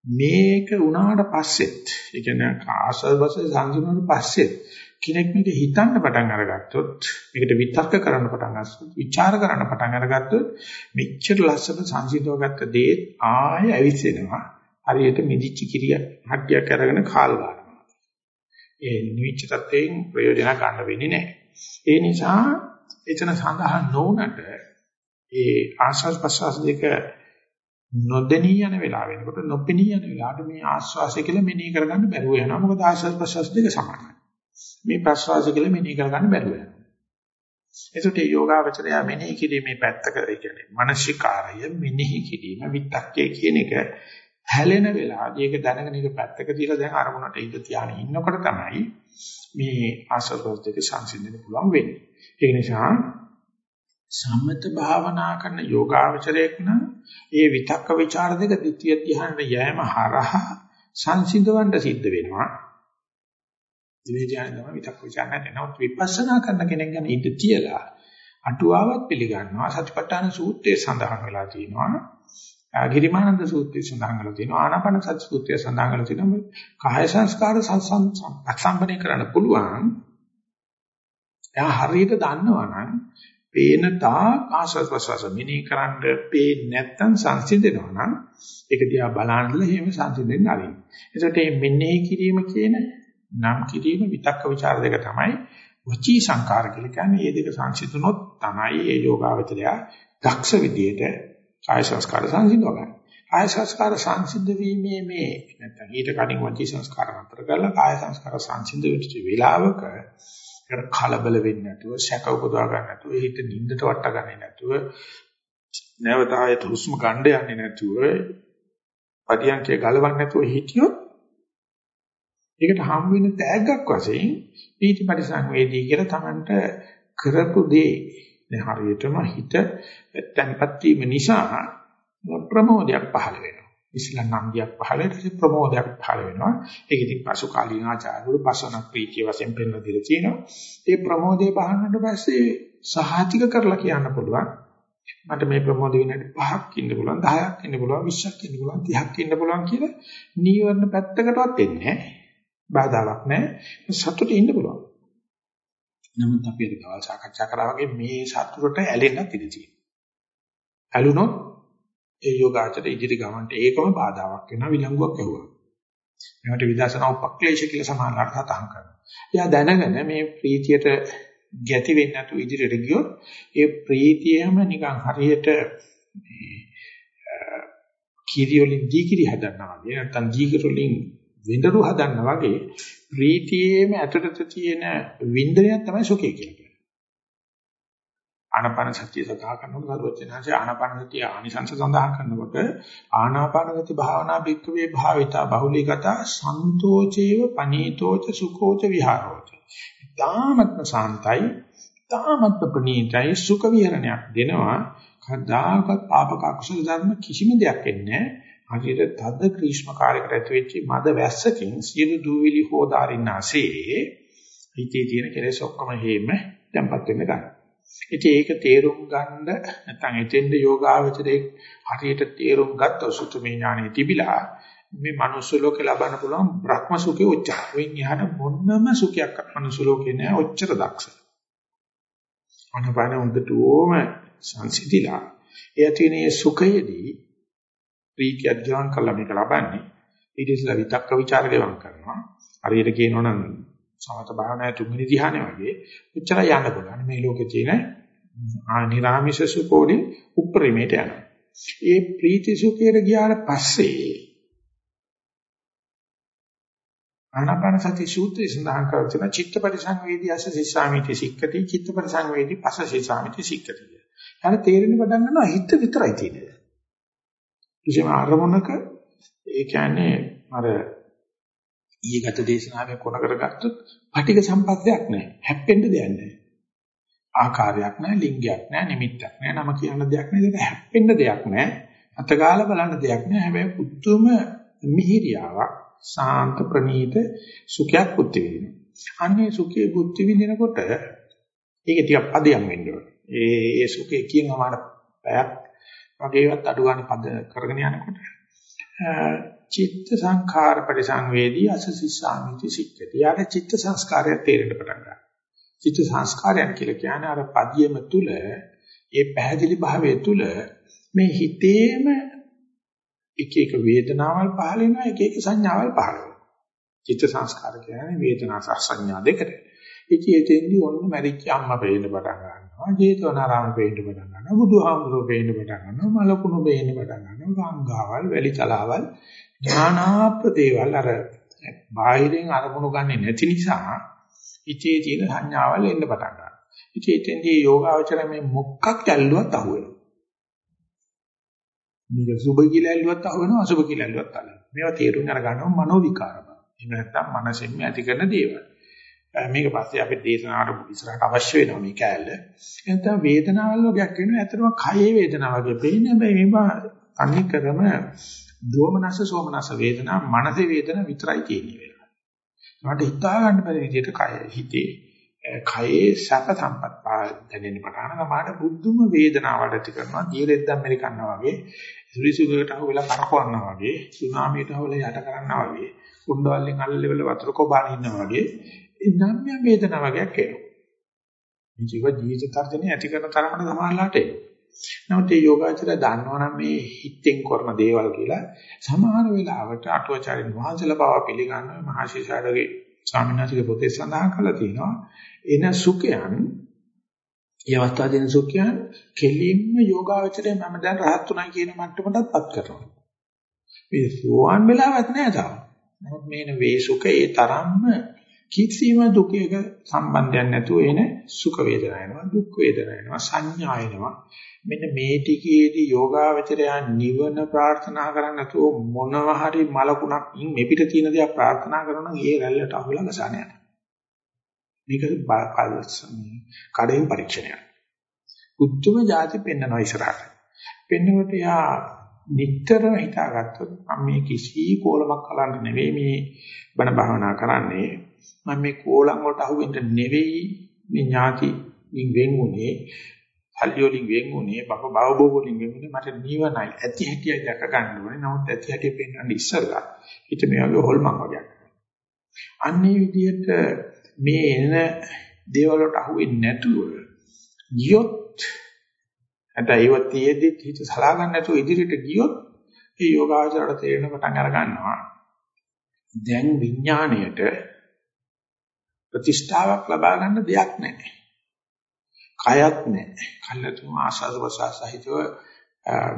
මේක උනාට පස්සෙත් ඒ කියන්නේ ආසවස සංසිඳුණාට පස්සෙත් කෙනෙක් මේක හිතන්න පටන් අරගත්තොත් මේකට විතර්ක කරන්න පටන් ගත්තොත් විචාර කරන්න පටන් අරගත්තොත් මෙච්චර ලස්සන සංසිඳව ගත්ත දේ ආය ඇවිස්සෙනවා. හරියට මිදිච්ච කිරිය හඩියක් අරගෙන කාල් ගන්නවා. ඒ නිවිච්ච තත්ත්වයෙන් ප්‍රයෝජන ගන්න වෙන්නේ නැහැ. ඒ නිසා එතන සඳහන් නොවුනට ඒ ආස්වාද ප්‍රසවාස දෙක නොදෙනී යන වෙලාව වෙනකොට නොපෙනී යන වෙලාවට මේ ආස්වාසය කියලා මෙනෙහි කරගන්න බැරුව යනවා. මොකද ආස්වාද ප්‍රසවාස දෙක සමානයි. මේ ප්‍රසවාසය කියලා මෙනෙහි කරගන්න බැරුව යනවා. එතකොට මේ යෝගාවචරය මෙනෙහි කිරීමේ පැත්තක ඒ කියන්නේ මානසිකාරය මෙනෙහි කිරීම විත්තක්කේ කියන එක හැලෙන වෙලාවදී ඒක දැනගෙන ඒක පැත්තක තියලා දැන් අරමුණට හිත තියාගෙන ඉන්නකොට තමයි මේ ආසර්වස් දෙක සංසිඳෙන්න පුළුවන් වෙන්නේ. ඒ නිසා සම්මත භාවනා කරන යෝගාවචරයක් නම් ඒ විතක්ක ਵਿਚාර දෙක ද්විතිය ධ්‍යානට යෑම හරහා සංසිඳවන්න සිද්ධ වෙනවා. ද්විතියයන් තමයි විතක්ක ਵਿਚාර නැතනොත් විපස්සනා කරන කෙනෙක් ගැන ඉඳ තියලා අටුවාවක් පිළිගන්නවා සතිපට්ඨාන සූත්‍රයේ සඳහන් වෙලා තියෙනවා. ගිරිමානන්ද සූත්‍රයේ සඳහන් කරලා තියෙනවා ආනාපාන සති සූත්‍රයේ සඳහන් කරලා තියෙනවා කාය සංස්කාර සංසම්පණය කරන්න පුළුවන් එයා හරියට දන්නවනම් පේන තා ආශ්වාස ප්‍රශ්වාස මෙනෙහි කරන්න පේන්නේ නැත්තම් සංසිඳෙනවා නම් ඒක දිහා බලන්නලා එහෙම සංසිඳෙන්න ආරින්. ඒකට මේ මෙනෙහි කිරීම කියන නම් කිරීම විතක්ක ਵਿਚාර දෙක තමයි වචී සංකාර කියලා කියන්නේ. මේ දෙක සංසිඳුනොත් තමයි ඒ යෝගාවචරය දක්ෂ විදියට කාය සංස්කාර සංසිඳව ගන්න. කාය සංස්කාර සංසිද්ධ වීමේ මේ නැත්නම් ඊට කලින් වචී සංස්කාර අතර කරලා කාය සංස්කාර සංසිද්ධ වෙච්ච වෙලාවක ඒකට කලබල වෙන්නේ නැතුව, සැක උපදවා ගන්න නැතුව, හිත නිින්දට වට ගන්නේ නැතුව, නැවත ආයෙත් හුස්ම ගන්න යන්නේ නැතුව, පටියන්කේ ගලවන්නේ නැතුව හිටියොත් ඒකට හම් වෙන තෑග්ගක් වශයෙන් පීති පරිසංවේදී කියලා Tamanට කරපු දේ දැන් හරියටම හිත තැම්පත් වීම නිසා ප්‍රමෝදයක් පහළ වෙනවා. ඉස්ලා නම්දියක් පහළ වෙලා ප්‍රමෝදයක් පහළ වෙනවා. ඒක ඉතින් පසු කාලීන ආචාර්යවරු පසවනක් ප්‍රීතිය වශයෙන් පෙන්වලා දීලා තියෙනවා. ඒ ප්‍රමෝදේ පහළනට පස්සේ සහාතික කරලා කියන්න පුළුවන්. මට මේ ප්‍රමෝද විනාඩි 5ක් ඉන්න පුළුවන් 10ක් ඉන්න පුළුවන් 20ක් ඉන්න පුළුවන් 30ක් ඉන්න පුළුවන් කියලා නීවරණ පැත්තකටවත් එන්නේ නැහැ. බාධාවක් නැහැ. සතුටින් ඉන්න පුළුවන්. නමුත් අපි අද දවල් සාකච්ඡා කරා වගේ මේ සතුටට ඇලෙන්නත් ඉඩ තියෙනවා. ඇලුනොත් ඒ යෝගාචර ඉදිරි ගමන්ට ඒකම බාධාවක් වෙනවා විලංගුවක් ඇහුවා. මේකට විදර්ශනා උපක්ලේශ කියලා සමානකට සතහන් කරනවා. එයා දැනගෙන මේ ප්‍රීතියට ගැති වෙන්නේ නැතුව ඉදිරියට ගියොත් ඒ ප්‍රීතියම නිකන් හරියට කීරි වලින් දීකිරි හදනවා වගේ නැත්නම් දීකිරි වලින් විඳරු හදනවා වගේ ප්‍රීතියේම ඇතුළත තියෙන වින්දනයක් තමයි සුඛය කියලා. ආනාපාන සතිය සඳහා කරනකොට සර්වඥාන්සේ ආනාපාන සතිය ආනිසංස සඳහා කරනකොට ආනාපාන සති භාවනා භික්ඛවේ භාවිතා බහුලීගත සන්තෝචේව පනීතෝච සුඛෝච විහාරෝච. තාමත්ම සාන්තයි තාමත්ම ප්‍රණීතයි සුඛ විහරණයක් දෙනවා. කදාකත් පාපක අකුසල ධර්ම කිසිම දෙයක් එන්නේ හරියට තද ග්‍රීෂ්ම කාලයකට ඇති වෙච්ච මද වැස්සකින් සියලු දූවිලි හොදාරින්නාසේ හිතේ තියෙන කෙලෙස් ඔක්කොම හේම tempat වෙන්න ගන්නවා. ඉතින් ඒක තේරුම් ගන්න නැත්නම් එතෙන්ද යෝගාවචරයේ හරියට තේරුම් ගත්ත සුතුමේ ඥානෙ තිබිලා මේ මනුස්ස ලෝකේ ලබන්න පුළුවන් බ්‍රහ්ම සුඛේ ඔච්චර. වෙන් යහන මොන්නම සුඛයක් මනුස්ස ලෝකේ නෑ ඔච්චර දක්ෂ. අනපන හොඳට ඕම සංසිඳිලා එය තියෙන සුඛයේදී ප්‍රීතිය අධ්‍යාන කළා මේක ලබන්නේ. ඊට ඉස්සෙල්ලා විතක්ක ਵਿਚාර ගෙවම් කරනවා. හරියට කියනවනම් සමත භාවනාවේ තුන්වෙනි ධ්‍යානෙ වගේ උච්චර යන්න පුළුවන්. මේ ලෝකේ තියෙන ආනිරාමිෂ සුඛෝනේ උප්පරිමේට යනවා. ඒ ප්‍රීති සුඛයට ගියාට පස්සේ ආනාපාන සති සූත්‍රය සඳහන් කරන චිත්ත පරිසංවේදී අස සිස්සාමිති සික්කති චිත්ත පරිසංවේදී පස සිස්සාමිති සික්කති. යන තේරෙන්න පටන් ගන්නවා හිත විතරයි තියෙන්නේ. කිසිම අරමුණක ඒ කියන්නේ අර ඊගත දේශනාවේ කොන කරගත්තොත් පටික සම්පත්තියක් නැහැ. හැප්පෙන්න දෙයක් නැහැ. ආකාරයක් නැහැ, ලිංගයක් නැහැ, නිමිත්තක් නැහැ, නම කියන දෙයක් නැහැ. ඒක හැප්පෙන්න දෙයක් නැහැ. අතගාලා බලන්න දෙයක් නැහැ. හැබැයි පුදුම මිහිරියාවක්, සාන්ත ප්‍රණීත සුඛයක් පුත් වෙනවා. අන්නේ සුඛයේ බුද්ධ විඳිනකොට ඒක ටිකක් පදයන් වෙන්න ඕනේ. ඒ ඒ සුඛේ කියනවාම පැයක් වගේවත් අඩු ගන්න පද කරගෙන යනකොට චිත්ත සංඛාර පරිසංවේදී අසසිස්සාමිති සික්කති. යාට චිත්ත සංස්කාරය තේරෙන්න පටන් ගන්නවා. චිත්ත සංස්කාරයන් කියලා කියන්නේ අර පදියම තුල ඒ පැහැදිලි භාවයේ තුල මේ හිතේම එක එක වේදනාවල් පහළ වෙනවා එක එක සංඥාවල් පහළ වෙනවා. චිත්ත සංස්කාර කියන්නේ වේදනා සහ සංඥා දෙකට. ඉතින් එතෙන්දී ඔන්න මැරිච්ච අම්මා පේන්න පටන් ගන්නවා. ජේතවනාරාම පේන්න පටන් ගන්නවා. බුදුහාමුදුරුවෝ පේන්න පටන් ගන්නවා. මලකුණු පේන්න පටන් ගන්නවා. ගංගාවල්, වැලි තලාවල්, ඥානාප්‍ර දේවල් අර බාහිරින් අරමුණු ගන්නෙ නැති නිසා ඉතේ තියෙන සංඥාවල් එන්න පටන් ගන්නවා. ඉතින් එතෙන්දී යෝගාවචර මේ මොකක් ඇල්ලුවත් අහුවෙනවා. මේක සුභ කියලා ඇල්ලුවත් අහුවෙනවා අසුභ කියලා ඇල්ලුවත් අහුවෙනවා. මේවා තේරුම් අරගන්නවා මනෝ විකාරම. එහෙම නැත්නම් මනසෙන් ඇති කරන දේවල්. මේක පස්සේ අපේ දේශනාවට ඉස්සරහට අවශ්‍ය වෙනවා මේ කෑල්ල. එතන වේදනාවල් වගේක් වෙනවා. ඇත්තටම කයේ වේදනාව වගේ පේන්නේ. හැබැයි මේවා අනිකරම දෝමනස සෝමනස වේදනා මනසේ වේදනා විතරයි කියන්නේ. මට හිතා ගන්න බැරි විදිහට කය හිතේ කයේ සැප සම්පත් දැනෙන්න පටන් ගන්නවා. බුද්ධම වේදනාවට ඇති කරනවා. දීරෙද්දම් මෙරිකන්නා වගේ, සුරිසුගකට අහුවෙලා කරකවන්නා වගේ, සුනාමියට අහුවෙලා යට කරන්නා වගේ, කුණ්ඩවලින් අල්ලෙවල වතුර කොබාන ඉන්නා වගේ, එනම් යම් වේදනාවක් එනවා. මේ ජීව ජීවිත තර්ජනේ ඇති කරන තරමට සමානලාට එනවා. නමුත් මේ යෝගාචරය දන්නවනම් මේ හිතෙන් කරන දේවල් කියලා සමහර වෙලාවට අටුවචාරින් වහන්සේලා බව පිළිගන්නවා මහශිෂාඩගේ ස්වාමීන් වහන්සේගේ පොතේ සඳහන් කරලා තියෙනවා එන සුඛයන් ඒ අවස්ථාවේ දෙන සුඛයන් කෙලින්ම යෝගාචරය මම දැන් රහත් උනායි කියන මට්ටමටත්පත් කරනවා මේ සෝවාන් වෙලාවක් නෑ තාම නමුත් මේන වේ සුඛ ඒ තරම්ම කිසිම දුකයක සම්බන්ධයක් නැතුව එන සුඛ වේදනා එනවා දුක් වේදනා එනවා සංඥා එනවා. මෙන්න මේ ටිකේදී යෝගාවචරය නිවන ප්‍රාර්ථනා කරන්නේ නැතුව මොනවා හරි මලකුණක් මේ පිට තියෙන දේක් ප්‍රාර්ථනා කරනවා නම් ඒ රැල්ලට අහුලා ගසන යනවා මේක කඩෙන් පරීක්ෂණයක්. උත්තුම જાති පෙන්නනවා ඉස්සරහට. පෙන්නකොට යා නිටතරම හිතාගත්තොත් මම මේ කිසි කෝලමක් කලන්න නෙවෙයි මේ බණ භාවනා කරන්නේ. මම මේ කෝලම් වලට අහුවෙන්න නෙවෙයි. මේ ඥාති වෙන්ුනේ සල්ලි වලින් වෙන්ුනේ බබ බවබෝ වලින් වෙන්ුනේ මට නිවනයි. ඇති හැටිය දැක ගන්න ඕනේ. නමුත් ඇති හැටිය පෙන්වන්න ඉස්සරලා හිත මේ වගේ හොල්මන් වගේ අන්නේ විදිහට මේ එන දේවල් වලට අහුවෙන්නේ නැතුව ගියොත් නැත්නම් ඒවත් තියෙද්දි හිත සලා ගන්න නැතුව ඉදිරියට ගියොත් ඒ යෝගාචරයට තේරෙන පටන් අර ගන්නවා. දැන් විඥාණයට ප්‍රතිෂ්ඨාවක් ලබා ගන්න දෙයක් නැහැ. කයක් නැහැ. කල්ලාතුම ආශාස වසස සහිතව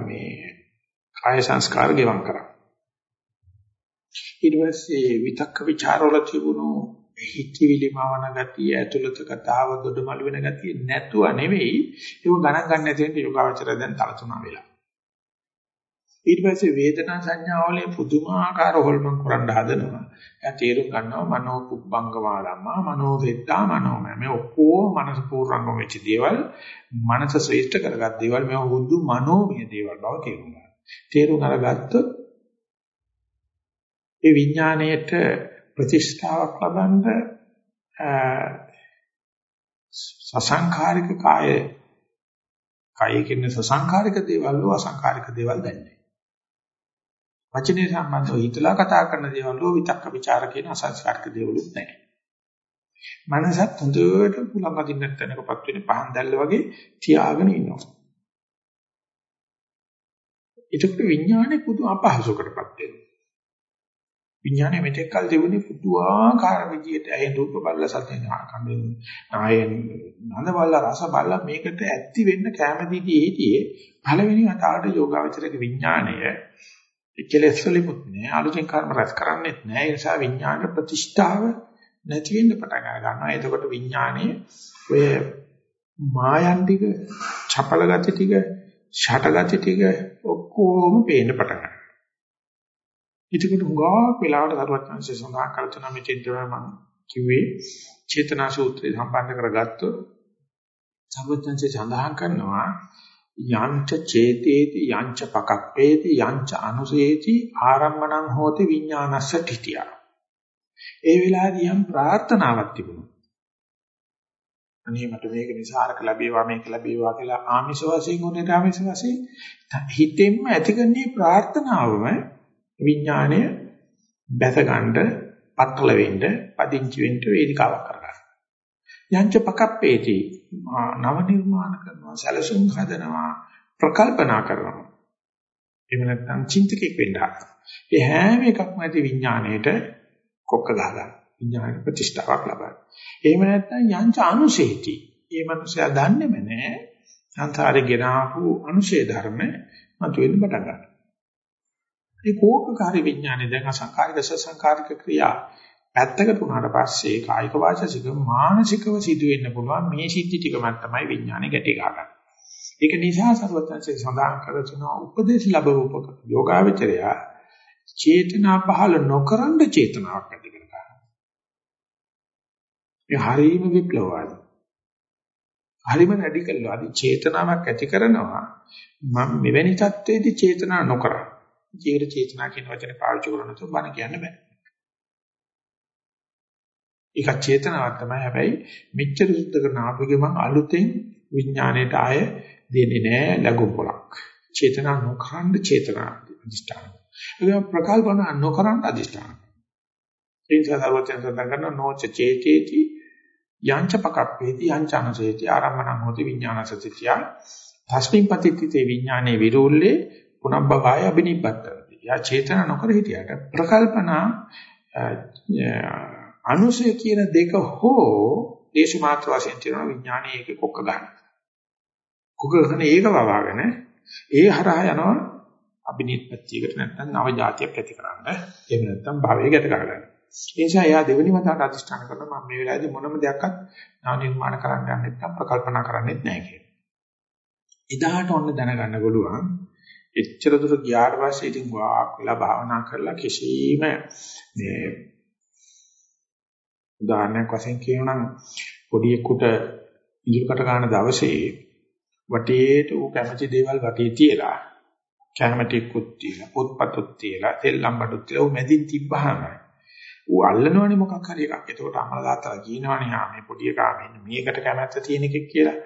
මේ කාය සංස්කාර ගෙවම් කරා. ඊට පස්සේ විතක්ක ਵਿਚාරවල තිබුණු හිතවිලි මවන ගතිය ඇතුළත කතාව දොඩමළු වෙන ගතිය නැතුව නෙවෙයි ඒක ගණන් ගන්න නැති වෙන යෝගාවචරය දැන් තලතුණා වෙලා. ඊට පස්සේ වේදනා සංඥාවලේ පුදුමාකාර හොල්මන් කරන්න හදනවා. එයා තේරුම් ගන්නවා මනෝ කුබ්බංගමා ධම්මා මනෝ වෙත්තා මනෝමය. මේ ඔක්කොම මනස පූර්ණංගම වෙච්ච දේවල්, මනස ශ්‍රේෂ්ඨ කරගත් දේවල් මේ හුදු මනෝමය දේවල් බව තේරුම් ගන්න. තේරුම් අරගත්තොත් ඒ විඥාණයට ප්‍රතිෂ්ඨාවක් ලබන්න සසංඛාරික කාය කාය කියන්නේ සසංඛාරික දේවල් හෝ අසංඛාරික දේවල් දැන්නේ. වචනේ සම්බන්ධව හිතලා කතා කරන දේවල් වල විතක්ක ਵਿਚාර කියන අසංස්කාරක දේවලුත් නැහැ. මනසත් හොඳට පුලම් අදින්න තැනකපත් වෙන පහන් දැල්ල වගේ තියාගෙන ඉන්නවා. ඒකට විඥානේ පුදු අපහසුකටපත් වෙනවා. විඥානේ මෙතෙක් කල් තිබුණේ පුදුආකාර විදියට ඇහෙ රූප බලලා සත්‍යන කන්නේ නායන් නන්ද බලලා රස බලලා මේකට ඇත්ති වෙන්න කැමැතිදී හිටියේ පළවෙනි වතාවට යෝගාවචරක විඥාණය කෙලෙස් වලිමුත් නෑ අලුතෙන් කර්ම රැස් කරන්නේත් නෑ. ඒ නිසා විඥාන ප්‍රතිෂ්ඨාව නැති වෙන්න පටන් ගන්නවා. එතකොට විඥානයේ ඔය මායන් ටික චපල ගති ටික ෂට ගති ටික ඔක්කොම පේන්න පටන් ගන්නවා. ඊටකට හුඟක් වෙලාවට කරුවත් සංසේ සඳහන් කළ තුන මෙතෙන් තමයි මම කිව්වේ චේතනා සූත්‍රය සම්බන්ධ කරගත්තොත් සර්වඥන්සේ සඳහන් කරනවා යංච චේතේති යංච පකප්පේති යංච අනුසේති ආරම්මණං හෝති විඥානස්ස තිතිය. ඒ වෙලාවදී යම් ප්‍රාර්ථනාවක් තිබුණා. අනේ මට මේක නිසා අරක ලැබේවා මේක ලැබේවා කියලා ආමිෂ වශයෙන් උනේ ආමිෂ වශයෙන් හිතෙන්ම ඇතිකන්නේ ප්‍රාර්ථනාවම විඥාණය බැස ගන්න, පටල වෙන්න, පදිංචි වෙන්න වේදිකාවක් කරගන්න. යංච පකප්පේති නව නිර්මාණ කරනවා, සැලසුම් හදනවා, ප්‍රකල්පනා කරනවා. එහෙම නැත්නම් චින්තකෙක් වෙන්න හදනවා. ඒ හැම එකක්ම ඇති විඥාණයට කොක්ක ගහගන්න. විඥාන ප්‍රතිෂ්ඨාවක් ලබන්න. එහෙම නැත්නම් යංච අනුසේති. මේ මනුස්සයා දන්නේම නැහැ. සංසාරේ ගෙනාවු අනුශේ ධර්ම මතුවෙන්න පටන් ගන්නවා. ඒ කෝකකාරී විඥානේ දැන් අසංකාරික සසංකාරික ක්‍රියා පැත්තකට වුණාට පස්සේ කායික වාචසික මානසිකව සිදු වෙන්න පුළුවන් මේ සිද්ධි ටිකමත් තමයි විඥානේ ගැටි ගන්න. ඒක නිසා සර්වඥයන් සඳහන් කර තිනවා උපදේශ ලැබවූපක යෝගාවචරය චේතනා පහළ නොකරන චේතනාවක් ඇති කර ගන්න. ඒ හරීම විප්ලවවාදී. හරීම රැඩිකල් වාදී චේතනාවක් ඇති කරනවා මම මෙවැනි தത്വෙදි චේතනා නොකරන. ජීවිත චේතනා කියන වචනේ පාවිච්චි කරන තුරු බණ කියන්න බෑ. ඒක චේතනාවක් තමයි හැබැයි මෙච්චර සුද්ධ කරන ආපෙගේ මම අලුතෙන් විඥාණයට ආය දෙන්නේ නෑ ලඝු පොලක්. චේතනා නොකරන චේතනා අධිෂ්ඨාන. ඒක ප්‍රකල්පන නොකරන අධිෂ්ඨාන. ඒ නිසා සර්වචන් සඳහන් කරන නොච චේතේති යංච පකප්පේති යංච අනසේති ආරම්මණං හෝති විඥානසතිත්‍ය තස්මින් පතිත්‍ිතේ විඥානේ විරෝල්ලේ පුනබ්බකාය අබිනිබ්බත්තති. යා චේතන නොකර හිටියට ප්‍රකල්පනා අනුසය කියන දෙක හෝ දේශ මාත්‍ර වශයෙන් තියෙන විඥානයේ එක කොක්ක ගන්න. කොක්ක ගන්න ඒක වවාගෙන ඒ හරහා යනවා අබිනිප්පත්තියකට නැත්නම් නව જાතියක් ඇති කරන්න. එහෙම නැත්නම් භවය ගැට කරගන්න. ඒ නිසා එයා දෙවෙනි වතාවට අධිෂ්ඨාන කරනවා මම මේ වෙලාවේදී මොනම දෙයක්වත් නව නිර්මාණ කරන්න යන්නේ නැත්නම් ප්‍රකල්පනා කරන්නේත් නැහැ කියලා. ඉදාට ඔන්න දැනගන්න පුළුවන් එච්චර දුර ගියාට පස්සේ ඉතින් වාක් වෙලා භාවනා කරලා කිසිම මේ උදාහරණයක් වශයෙන් කියනනම් පොඩි එක්කුට ඉදිරියට ගන්න දවසේ වටේට ඌ කැමති දේවල් වටේ තියලා කැමැටිකුත් තියලා පොත්පත්ුත් තියලා තෙල්ලම් බඩුත් තියලා ඌ මැදින් තිබ්බහම ඌ අල්ලනවනේ මොකක් හරි එකක්. එතකොට අම්මලා තාත්තලා කියනවනේ ආ මේ පොඩි එකා මෙන්න මේකට කැමැත්ත තියෙන එකෙක් කියලා.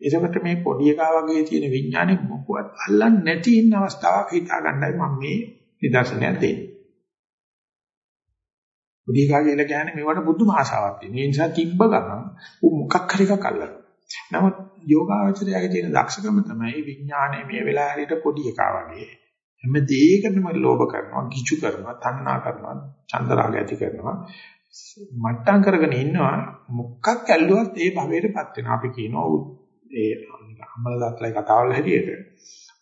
එතකොට මේ පොඩි එකා වගේ තියෙන විඥානේ මොකවත් අල්ලන්නේ නැති ඉන්න අවස්ථාවක් හිතා ගන්නයි මම මේ නිදර්ශනයක් දෙන්නේ. පොඩි එකා කියලා කියන්නේ මේවට බුදුම ආශාවක් තියෙන. ඒ නිසා තිබ්බ ගමන් ඌ මොකක් හරි එකක් අල්ලනවා. නමුත් යෝගාවචරයේ තියෙන දක්ෂකම තමයි විඥානයේ මේ වෙලාවට පොඩි එකා වගේ. හැම දෙයකටම ලෝභ කරනවා, කිචු කරනවා, තණ්හා කරනවා, චන්දරාග ඇති කරනවා. මට්ටම් කරගෙන ඉන්නවා මොකක් ඇල්ලුවත් ඒ භවයටපත් වෙනවා. අපි කියනවා ඒ අම්මලාටලයි කතාවල් හැටියට.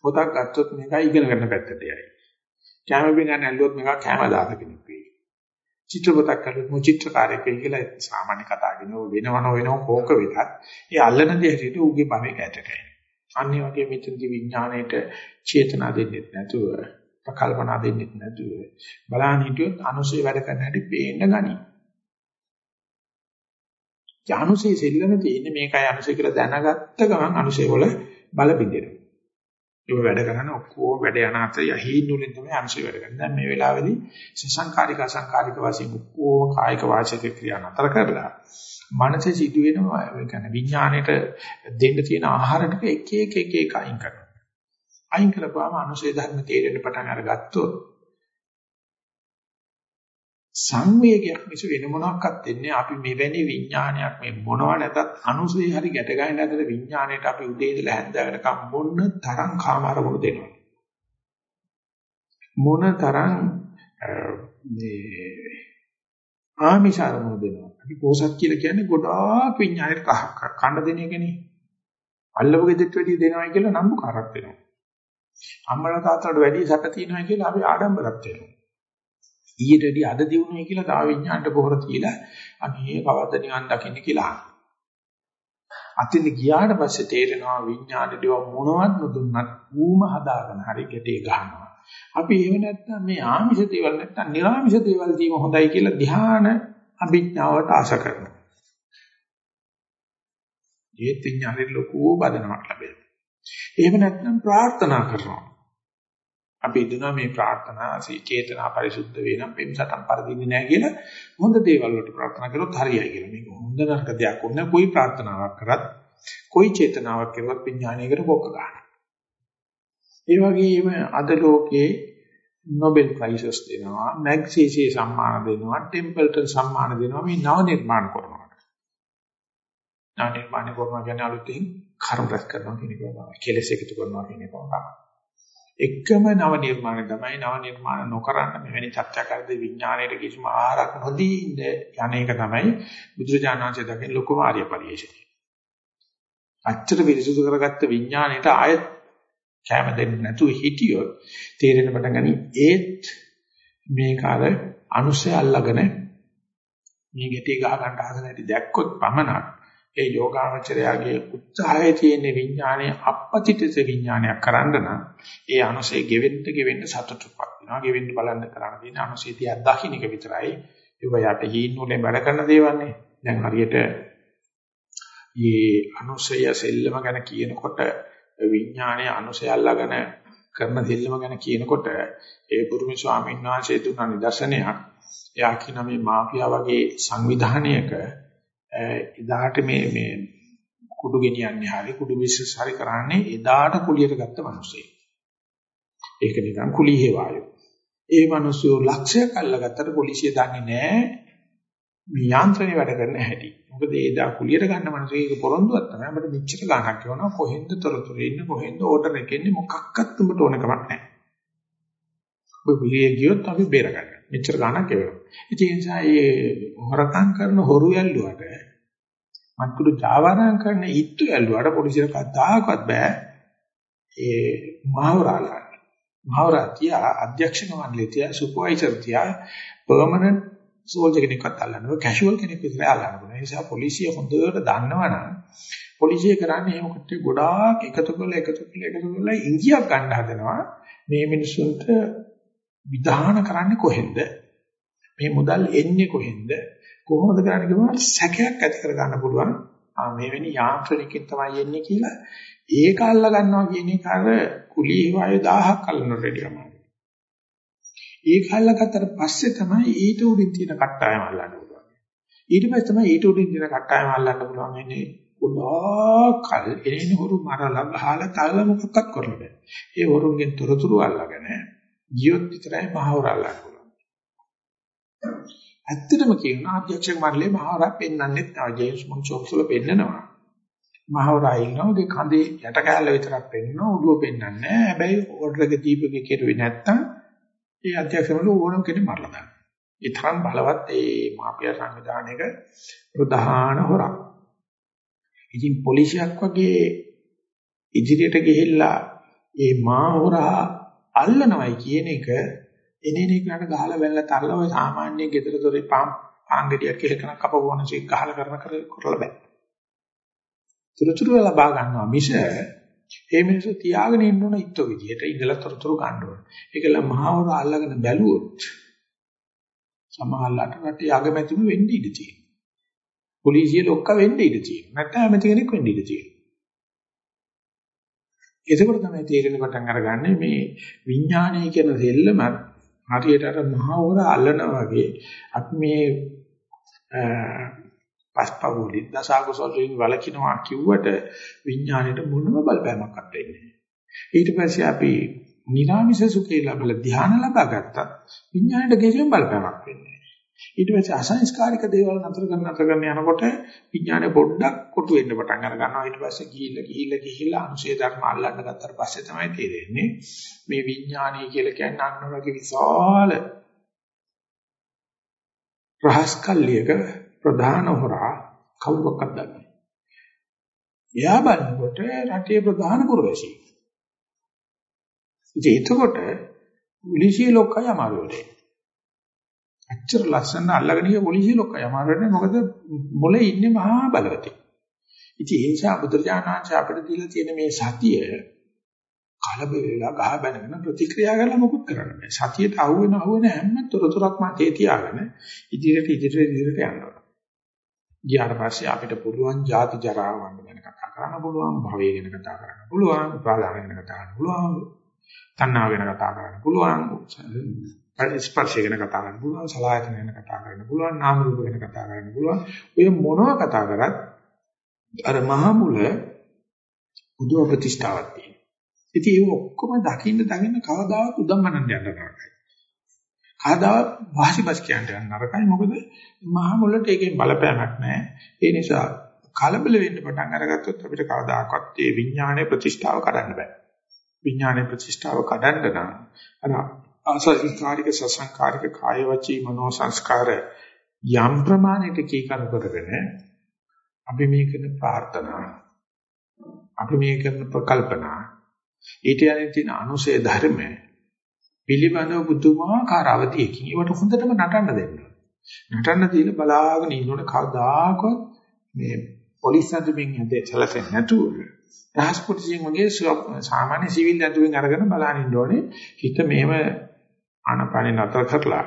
පොතක් ගත්තොත් මේක ඉගෙන ගන්න පැත්තට යයි. කැම බින්ගන්න ඇල්ලුවොත් මේක කැම දාත කෙනෙක් වෙයි. චිත්‍රපටයක් කරලා මු චිත්‍රකාරයෙක් වෙයි කියලා සාමාන්‍ය කතා කරනවා වෙනවන වෙනව කෝක වෙතත් ඒ අල්ලන දේ හැටියට උගේ භවයක ඇටට අනිත් වගේ මෙතනදී විඥාණයට චේතනා දෙන්නෙත් නැතුව ප්‍රකල්පනා දෙන්නෙත් නැතුව බලන්න හිටියොත් අනුසය වැඩ කරන හැටි පේන්න ගනි. ඥානුසේ සෙල්ලම තියෙන්නේ මේකයි අනුසය කියලා දැනගත්ත ගමන් අනුසය වල බල බින්දෙනවා. ඒක වැඩ කරන ඔක්කොම වැඩ යන අතර යහිනුලින් තමයි අනුසය වැඩ කරන්නේ. දැන් මේ වෙලාවේදී සසංකාරික අසංකාරික වශයෙන් ඔක්කොම කායික වාචික ක්‍රියා නතර කරලා මනසේ සිදුවෙනවා ඒ කියන්නේ විඥාණයට දෙන්න තියෙන ආහාර ටික එක එක එක එක අයින් කරනවා. අයින් කළපුවාම අනුශේ ධර්ම තේරෙන්න පටන් අරගත්තොත් සංවේගයක් මිස වෙන මොනක්වත් දෙන්නේ අපි මෙවැනි විඥානයක් මේ මොනවා නැතත් අනුසේ හරි ගැට ගන්න ඇතර විඥාණයට අපි උදේ ඉඳලා හැන්ද වෙනකම් මොන තරම් කාමාරමුණු දෙනවද? මොන තරම් මේ ආමිෂාරමුණු දෙනවා අපි පෝසත් කියලා කියන්නේ ගොඩාක් විඥාණයට කන්න දෙන එකනේ. අල්ලපු ගෙදෙට්ට වැඩි දෙනවයි කියලා නම්බුකාරක් වෙනවා අම්මලා තාත්තලාට වැඩි සැප තියෙනවා කියලා අපි ආඩම්බරක් වෙනවා. ඊට වැඩි අද දිනුනේ කියලා තව විඥාණයට පොහොර තියලා අනේ කවද්ද නිවන් දකින්න කියලා අතින් ගියාට පස්සේ තේරෙනවා විඥාණයට මොනවත් නොදුන්නත් ඌම හදාගෙන හරි ගැටේ ගහනවා. අපි එහෙම නැත්නම් මේ ආමිෂ දේවල් නැත්නම් නිර්ආමිෂ දේවල් දීම හොඳයි කියලා ධ්‍යාන අභිඥාවට ආශ කරනවා. ඒ විඥාණයට ලොකු බදනමක් ලැබෙනවා. එහෙම නැත්නම් ප්‍රාර්ථනා කරනවා. අපි හිතනවා මේ ප්‍රාර්ථනා චේතනා පරිසුද්ධ වෙනම් පෙම්සටම් පරදින්නේ නැහැ කියලා හොඳ දේවල් වලට ප්‍රාර්ථනා කළොත් හරියයි කියලා. මේක හොඳ නරක දෙයක් ඕනේ. કોઈ ප්‍රාර්ථනාවක් කරත් કોઈ චේතනාවක් කරුවත් විඥානයකට පොක්ක ගන්නවා. ඒ වගේම අද ලෝකයේ Nobel Prizes දෙනවා, Magsaysay සම්මාන දෙනවා, Templeton සම්මාන දෙනවා මේ නව නිර්මාණ කරනවා. නව නිර්මාණ කරනවා කියන්නේ අලුතින් කර්ම රැස් කරනවා කියන එක තමයි. කෙලෙස් එකතු කරනවා කියන එක තමයි. එකම නව නිර්මාණය තමයි නව නිර්මාණ නොකරන මෙවැනි සත්‍යකාරද විඥාණයට කිසිම ආහාරක් නොදී ඉන්න යන්නේක තමයි බුදුරජාණන් වහන්සේ දකින ලොකුම ආර්ය පරිශ්‍රය. අච්චර පිරිසුදු කරගත්ත විඥාණයට ආයත් කැම දෙන්නේ නැතුව හිටියොත් තේරෙන පටන් ගනි ඒත් මේක අර අනුසය අල්ලගෙන මේ ගැටි ගහ ගන්න හදන හැටි දැක්කොත් පමණක් ඒ යෝගාවචරයාගේ උත්සාහයේ තියෙන විඥානයේ අපපතිත විඥානයක් කරන්න නම් ඒ අනුසය ගෙවෙන්න ගෙවෙන්න සතුටුපත් වෙනවා. ගෙවෙන්න බලන්න කරන්න තියෙන අනුසය තියා දකින්න එක විතරයි. ඒක යට හීන් උනේ බඩ කරන දේවල්නේ දැන් හරියට මේ අනුසය සෙල්ලම ගැන කියනකොට විඥානයේ අනුසය අල්ලාගෙන කරන සෙල්ලම ගැන කියනකොට ඒ බුරුමි ස්වාමීන් වහන්සේ දුන්න නිදර්ශනයක්. එයා කියන මේ මාෆියා වගේ සංවිධානයක එදාට මේ මේ කුඩු ගෙනියන්නේ හරි කුඩු බිස්නස් හරි කරන්නේ එදාට කුලියට ගත්ත මිනිස්සෙක්. ඒක නිකන් කුලීහේ වායු. ඒ මිනිස්සු ලක්ෂයක් අල්ලගත්තට පොලිසිය දන්නේ නැහැ මේ යාන්ත්‍රණය වැඩ කරන හැටි. මොකද ඒ දා කුලියට ගන්න මිනිස්සු ඒක පොරොන්දුවක් තමයි. අපිට මෙච්චර ගාණක් කියනවා කොහෙන්ද තොරතුරු ඉන්නේ කොහෙන්ද ඕඩර් එක එන්නේ මොකක්වත් උඹට ඕන කමක් නැහැ. ඔබ විලිය ගියොත් අපි බේර ගන්න. මෙච්චර ගාණක් එවනවා. ඒ නිසා මේ හොරකම් කරන හොරු යල්ලුවට මත්කුඩු ජාවාරම් කරන ඉත්තු යල්ලුවට පොලිසියට කතාවක්වත් බෑ. ඒ මහවරාලා මහවරා තියා අධ්‍යක්ෂක මණ්ඩලය තියා සුපර්වයිසර් තියා පර්මනන්ට් සෝල්ජර් කෙනෙක්වත් අල්ලන්න බෑ කැෂුවල් කෙනෙක් විතරයි අල්ලන්න පුළුවන්. ඒ නිසා පොලිසිය හොඳට දන්නවනම් පොලිසිය කරන්නේ එහෙම කොට ගොඩාක් එකතු කරලා එකතු කරලා එකතු කරලා ඉංගියක් ගන්න හදනවා. මේ මිනිස්සුන්ට විධාන කරන්නේ කොහෙන්ද? මේ මුදල් එන්නේ කොහෙන්ද? කොහොමද කරන්නේ කියනවා සැකයක් ඇති කර ගන්න පුළුවන්. ආ මේ වෙනි යාන්ත්‍රණිකෙන් තමයි එන්නේ කියලා ඒක අල්ල ගන්නවා කියන එක අර කුලී වායු 1000ක් අල්ලනට වැඩියම. ඒක අල්ලගත්තට පස්සේ තමයි ඊට උඩින් තියෙන කට්ටායම අල්ලන්න පුළුවන්. ඊට පස්සේ තමයි ඊට උඩින් තියෙන කට්ටායම අල්ලන්න පුළුවන් වෙන්නේ ගොඩාක් කල් එනින හොරු මරලා ගහලා තල්ලා මොකක්වත් කරන්න බෑ. ඒ හොරුන්ගෙන් තොරතුරු අල්ලගෙන ගියොත් විතරයි මහවර අල්ලන්න පුළුවන්. ඇත්තටම කියනවා අධ්‍යක්ෂක මණ්ඩලයේ මහවරක් පෙන්වන්නෙත් නැහැ. ජේම්ස් මොන්සෝම්ස්ල පෙන්නනවා. මහවරා ඉන්නෝගේ කඳේ යට කැලල විතරක් පෙන්නනවා උඩුව පෙන්වන්නේ නැහැ. හැබැයි ඕඩර් එක දීපකේ කෙරුවේ නැත්තම් ඒ අධ්‍යක්ෂකවරු ඕනම කෙනෙක් මරලා දානවා. ඒ තරම් බලවත් ඒ මාෆියා සංවිධානයක ප්‍රධාන හොරක්. ඉතින් පොලිසියක් වගේ ඉදිරියට ගිහිල්ලා ඒ මාහොරා අල්ලනවයි කියන එක එනේන එකට ගහලා වැල්ලා තරලා ඔය සාමාන්‍ය ගෙදර දොරේ පාම් පාංගඩියක් කියලා කෙනෙක් කපවන සික් ගහලා කරන කරලා බෑ. තුරතුරු ලබා ගන්නවා මිස ඒ මිනිස්සු තියාගෙන ඉන්න ඕන ඉත්තු විදියට ඉඳලා තොරතුරු ගන්න ඕන. ඒකල මහවර අල්ලගෙන බැලුවොත් සමහරලාට රටේ අගමැතිම වෙන්න ඉඩ තියෙනවා. පොලිසිය ලොක්ක වෙන්න ඉඩ තියෙනවා. නැත්නම් ඇමති කෙනෙක් වෙන්න ඉඩ තියෙනවා. එතකොට තමයි තේරෙන පටන් අරගන්නේ මේ විඥානය කියන දෙල්ලම හරියට අර මහවර අල්ලනා වගේ අපි මේ පස්පවුලි දසකුසල වලින් වලකිනවා කිව්වට විඥාණයට මොනම බලපෑමක්වත් වෙන්නේ නැහැ. ඊට පස්සේ අපි නිරාමිස සුඛේ ලැබලා ධ්‍යාන ලබා ගත්තත් විඥාණයට කිසිම බලපෑමක් වෙන්නේ නැහැ. ඊට පස්සේ අසංස්කාරික දේවල් නතර කරන නතර කරන යනකොට විඥාණය පොඩ්ඩක් කොටු වෙන්න පටන් අර ගන්නවා. ඊට පස්සේ ගිහිල්ලා ගිහිල්ලා ගිහිල්ලා අනුශේ ධර්ම අල්ලන්න ගත්තාට පස්සේ තමයි තේරෙන්නේ මේ විඥාණය කියලා කියන්නේ අන්න වගේ විශාල රහස්කල්ලියක ප්‍රධාන හොරා කවුරක්වත් දන්නේ නැහැ. එයා බලනකොට රටේ ප්‍රධාන පුරවැසියෙක්. ඉතින් එතකොට පොලිසිය ලොක්කයි අමාරුවනේ. අච්චර ලස්සන අල්ලගෙන ගිය පොලිසිය ලොක්කයි අමාරුවනේ මොකද මොලේ ඉන්නේ මහා බලවතෙක්. ඉතින් ඒ නිසා බුදුරජාණන් වහන්සේ අපිට දීලා තියෙන මේ සතිය කලබලලා ගහ බැනගෙන ප්‍රතික්‍රියා කරලා මොකුත් කරන්න බෑ. සතියට අහුවෙන අහුවෙන හැම තොරතුරක්ම තේ තියාගෙන ඉදිරියට ඉදිරියට ඉදිරියට යනවා. ගියාට පස්සේ අපිට පුළුවන් ජාති ජරාවන් ගැන කතා කරන්න පුළුවන් භවය ගැන කතා කරන්න පුළුවන් උපාදාන ගැන කතා කරන්න පුළුවන් තණ්හාව ගැන කතා කරන්න පුළුවන් ස්පර්ශය ගැන කතා කරන්න පුළුවන් සලආයතන ගැන කතා කරන්න පුළුවන් නාම රූප ගැන කතා කරන්න පුළුවන් ඔය මොනවා කතා කරත් අර මහ මුල බුදු ප්‍රතිෂ්ඨාවක් තියෙනවා ඉතින් ඒ ඔක්කොම දකින්න දකින්න කවදාවත් උදම්මනන්න යන්න නරකයි. කවදාවත් වාසිබස් කියන්න යන්න නරකයි. මොකද මහ මුලට ඒකේ බලපෑමක් නැහැ. ඒ නිසා කලබල වෙන්න පටන් අරගත්තොත් අපිට කවදාකවත් මේ විඥානයේ ප්‍රතිෂ්ඨාව කඩන්න බෑ. විඥානයේ ප්‍රතිෂ්ඨාව කඩන්න නම් අර ආසංකාරික සසංකාරික කාය වචී මනෝ සංස්කාර යම් ප්‍රමාණයකට කීකරු කරගෙන අපි මේ කරන ප්‍රාර්ථනා අපි මේ කරන ප්‍රකල්පනා ඊට යන තියෙන අනුසය ධර්ම පිළිබඳව බුදුමාකාර අවධියකින් ඒවට හොඳටම නටන්න දෙන්න. නටන්න දීලා බලාගෙන ඉන්නකොට කවදාකවත් මේ පොලිස් අධිපෙන් යද්දී සැලසෙන්නේ නැතුව රහස් පොලිසියෙන් වගේ සාමාන්‍ය සිවිල් අධිපෙන් අරගෙන බලන ඉන්න ඕනේ හිත මෙහෙම ආනපනේ නතර කරලා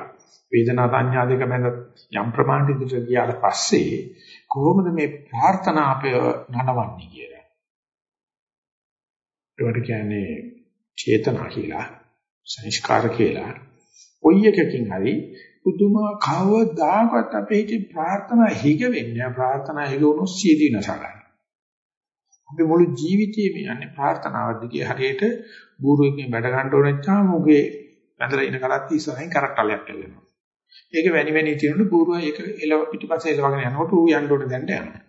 වේදනා සංඥා දෙක මැද යම් ප්‍රමාණයකට ගියාට පස්සේ කොහොමද මේ ප්‍රාර්ථනා අපේ නනවන්නේ කියලා. ඒවට කියන්නේ චේතනා කියලා, සංස්කාර කියලා. ඔය එකකින් හරි පුදුමා කවදාකවත් අපේ හිතේ ප්‍රාර්ථනා හිග වෙන්නේ ප්‍රාර්ථනා හිග වුණොත් සියදී නැසගන්න. අපි මුළු ජීවිතේම යන්නේ ප්‍රාර්ථනාව දිගේ හරියට බూరుවකින් වැඩ ගන්න ඕන නැත්නම් උගේ වැඳලා ඉන කරත් ඉස්සරහින් කරට්ටලයක් එල්ලෙනවා. ඒක වැනි වැනි තියෙනකොට බూరుව ඒක එල පිටිපස්සේ එලවගෙන යනකොට ඌ යන්න ඕන දැන්ට යනවා.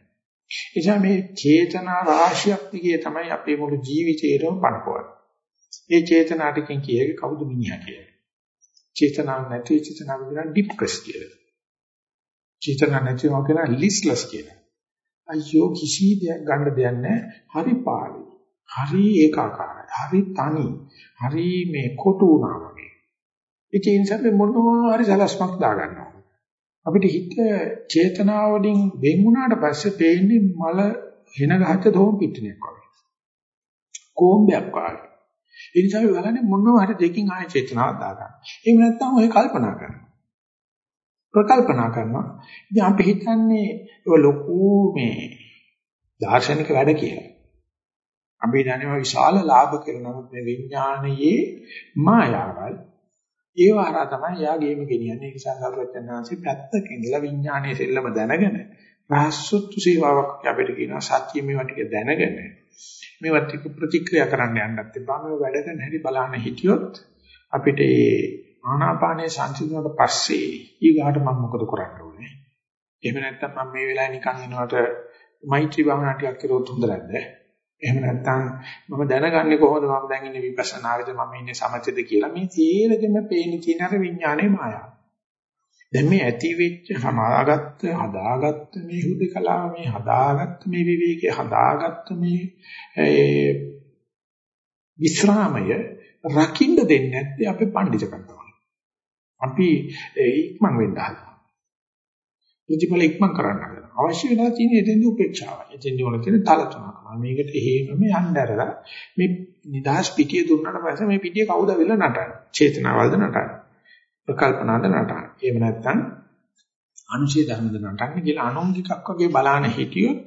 එනිසා මේ චේතනා රාශියක් දිගේ තමයි අපේ මුළු ජීවිතේටම පණපවන්නේ. ඒ චේතනා ටිකෙන් කියේක කවුද මිනිහා කියලා. චේතනාවක් නැති චේතනාව කියන ડિප්‍රෙස් කියලා. චේතනාවක් නැතිව කියන ලිස්ලස් කියලා. අයියෝ කිසි දෙයක් ගන්න දෙයක් නැහැ. හරි පාළි. හරි ඒකාකාරයි. හරි තනි. හරි මේ කොටු වුණා වගේ. ඉතින් සැපේ මොනවා හරි සලස්මක් දාගන්නවා. අපිට හිත චේතනාවලින් වෙන් වුණාට පස්සේ පේන්නේ මල හෙන ගහච්ච දෝම් පිටිනියක් වගේ. කොම්බයක් වගේ. ඒ නිසා අපි බලන්නේ මොනවා හරි දෙකින් ආය චේතනාවක් දාගන්න. එහෙම නැත්නම් ඔය කල්පනා කරනවා. ප්‍රකල්පනා කරනවා. ඉතින් අපි හිතන්නේ ඔය ලොකු මේ දාර්ශනික වැඩ කියලා. අපි දන්නේ විශාල ලාභ කියලා නමුත් මේ විඥානයේ මායාවල් ඒ වහරා තමයි යා ගේම ගෙනියන්නේ. ඒ නිසා සර්වඥාන්සේ පැත්තක ඉඳලා විඥානයේ සෙල්ලම දැනගෙන රහස්සුත්තු සේවාවක් අපිට කියනවා සත්‍ය මේවා ටික දැනගෙන මේවත් එක්ක ප්‍රතික්‍රියා කරන්න යන්නත් එපා. මේ වැඩ කරන හැටි බලන්න හිටියොත් අපිට ඒ ආනාපානයේ සංසිඳුණාට පස්සේ ඊගාට මම මොකද කරන්න ඕනේ? එහෙම නැත්නම් මම මේ වෙලාවේ නිකන් ඉනවට මෛත්‍රී භාවනා ටිකක් කරොත් හොඳ නැද්ද? එහෙම නැත්නම් මම දැනගන්නේ කොහොමද මම දැන් ඉන්නේ විපස්සනාවේද මම ඉන්නේ සමථයේද කියලා මේ තීරගෙම පේන තියෙන අර විඥානයේ මායාව. දැන් මේ ඇති වෙච්ච හදාගත්ත හදාගත්ත මේ හුදකලාව මේ හදාගත්ත මේ විවේකේ හදාගත්ත මේ විස්රාමය රකින්න දෙන්නේ නැත්නම් අපි පඬිතුකම් තමයි. අපි ඉක්මන් වෙන්න හදනවා. ප්‍රතිඵල ඉක්මන් කරන්න හදනවා. අවශ්‍ය වෙලා තියෙන එතෙන්දී උපේක්ෂාවයි. එතෙන්දී වල තියෙන තල තුනක්. මේකට එහෙමම යන්න ඇරලා මේ නිදහස් පිටිය දුන්නාට පස්සේ මේ පිටිය කවුද වෙලා නටන්නේ? චේතනාවල්ද නටන්නේ? ප්‍රකල්පනාද නටන්නේ? එහෙම නැත්නම් අනුශේ ධර්මද නටන්නේ කියලා අනුන්ගිකක් වගේ බලාන හිටියොත්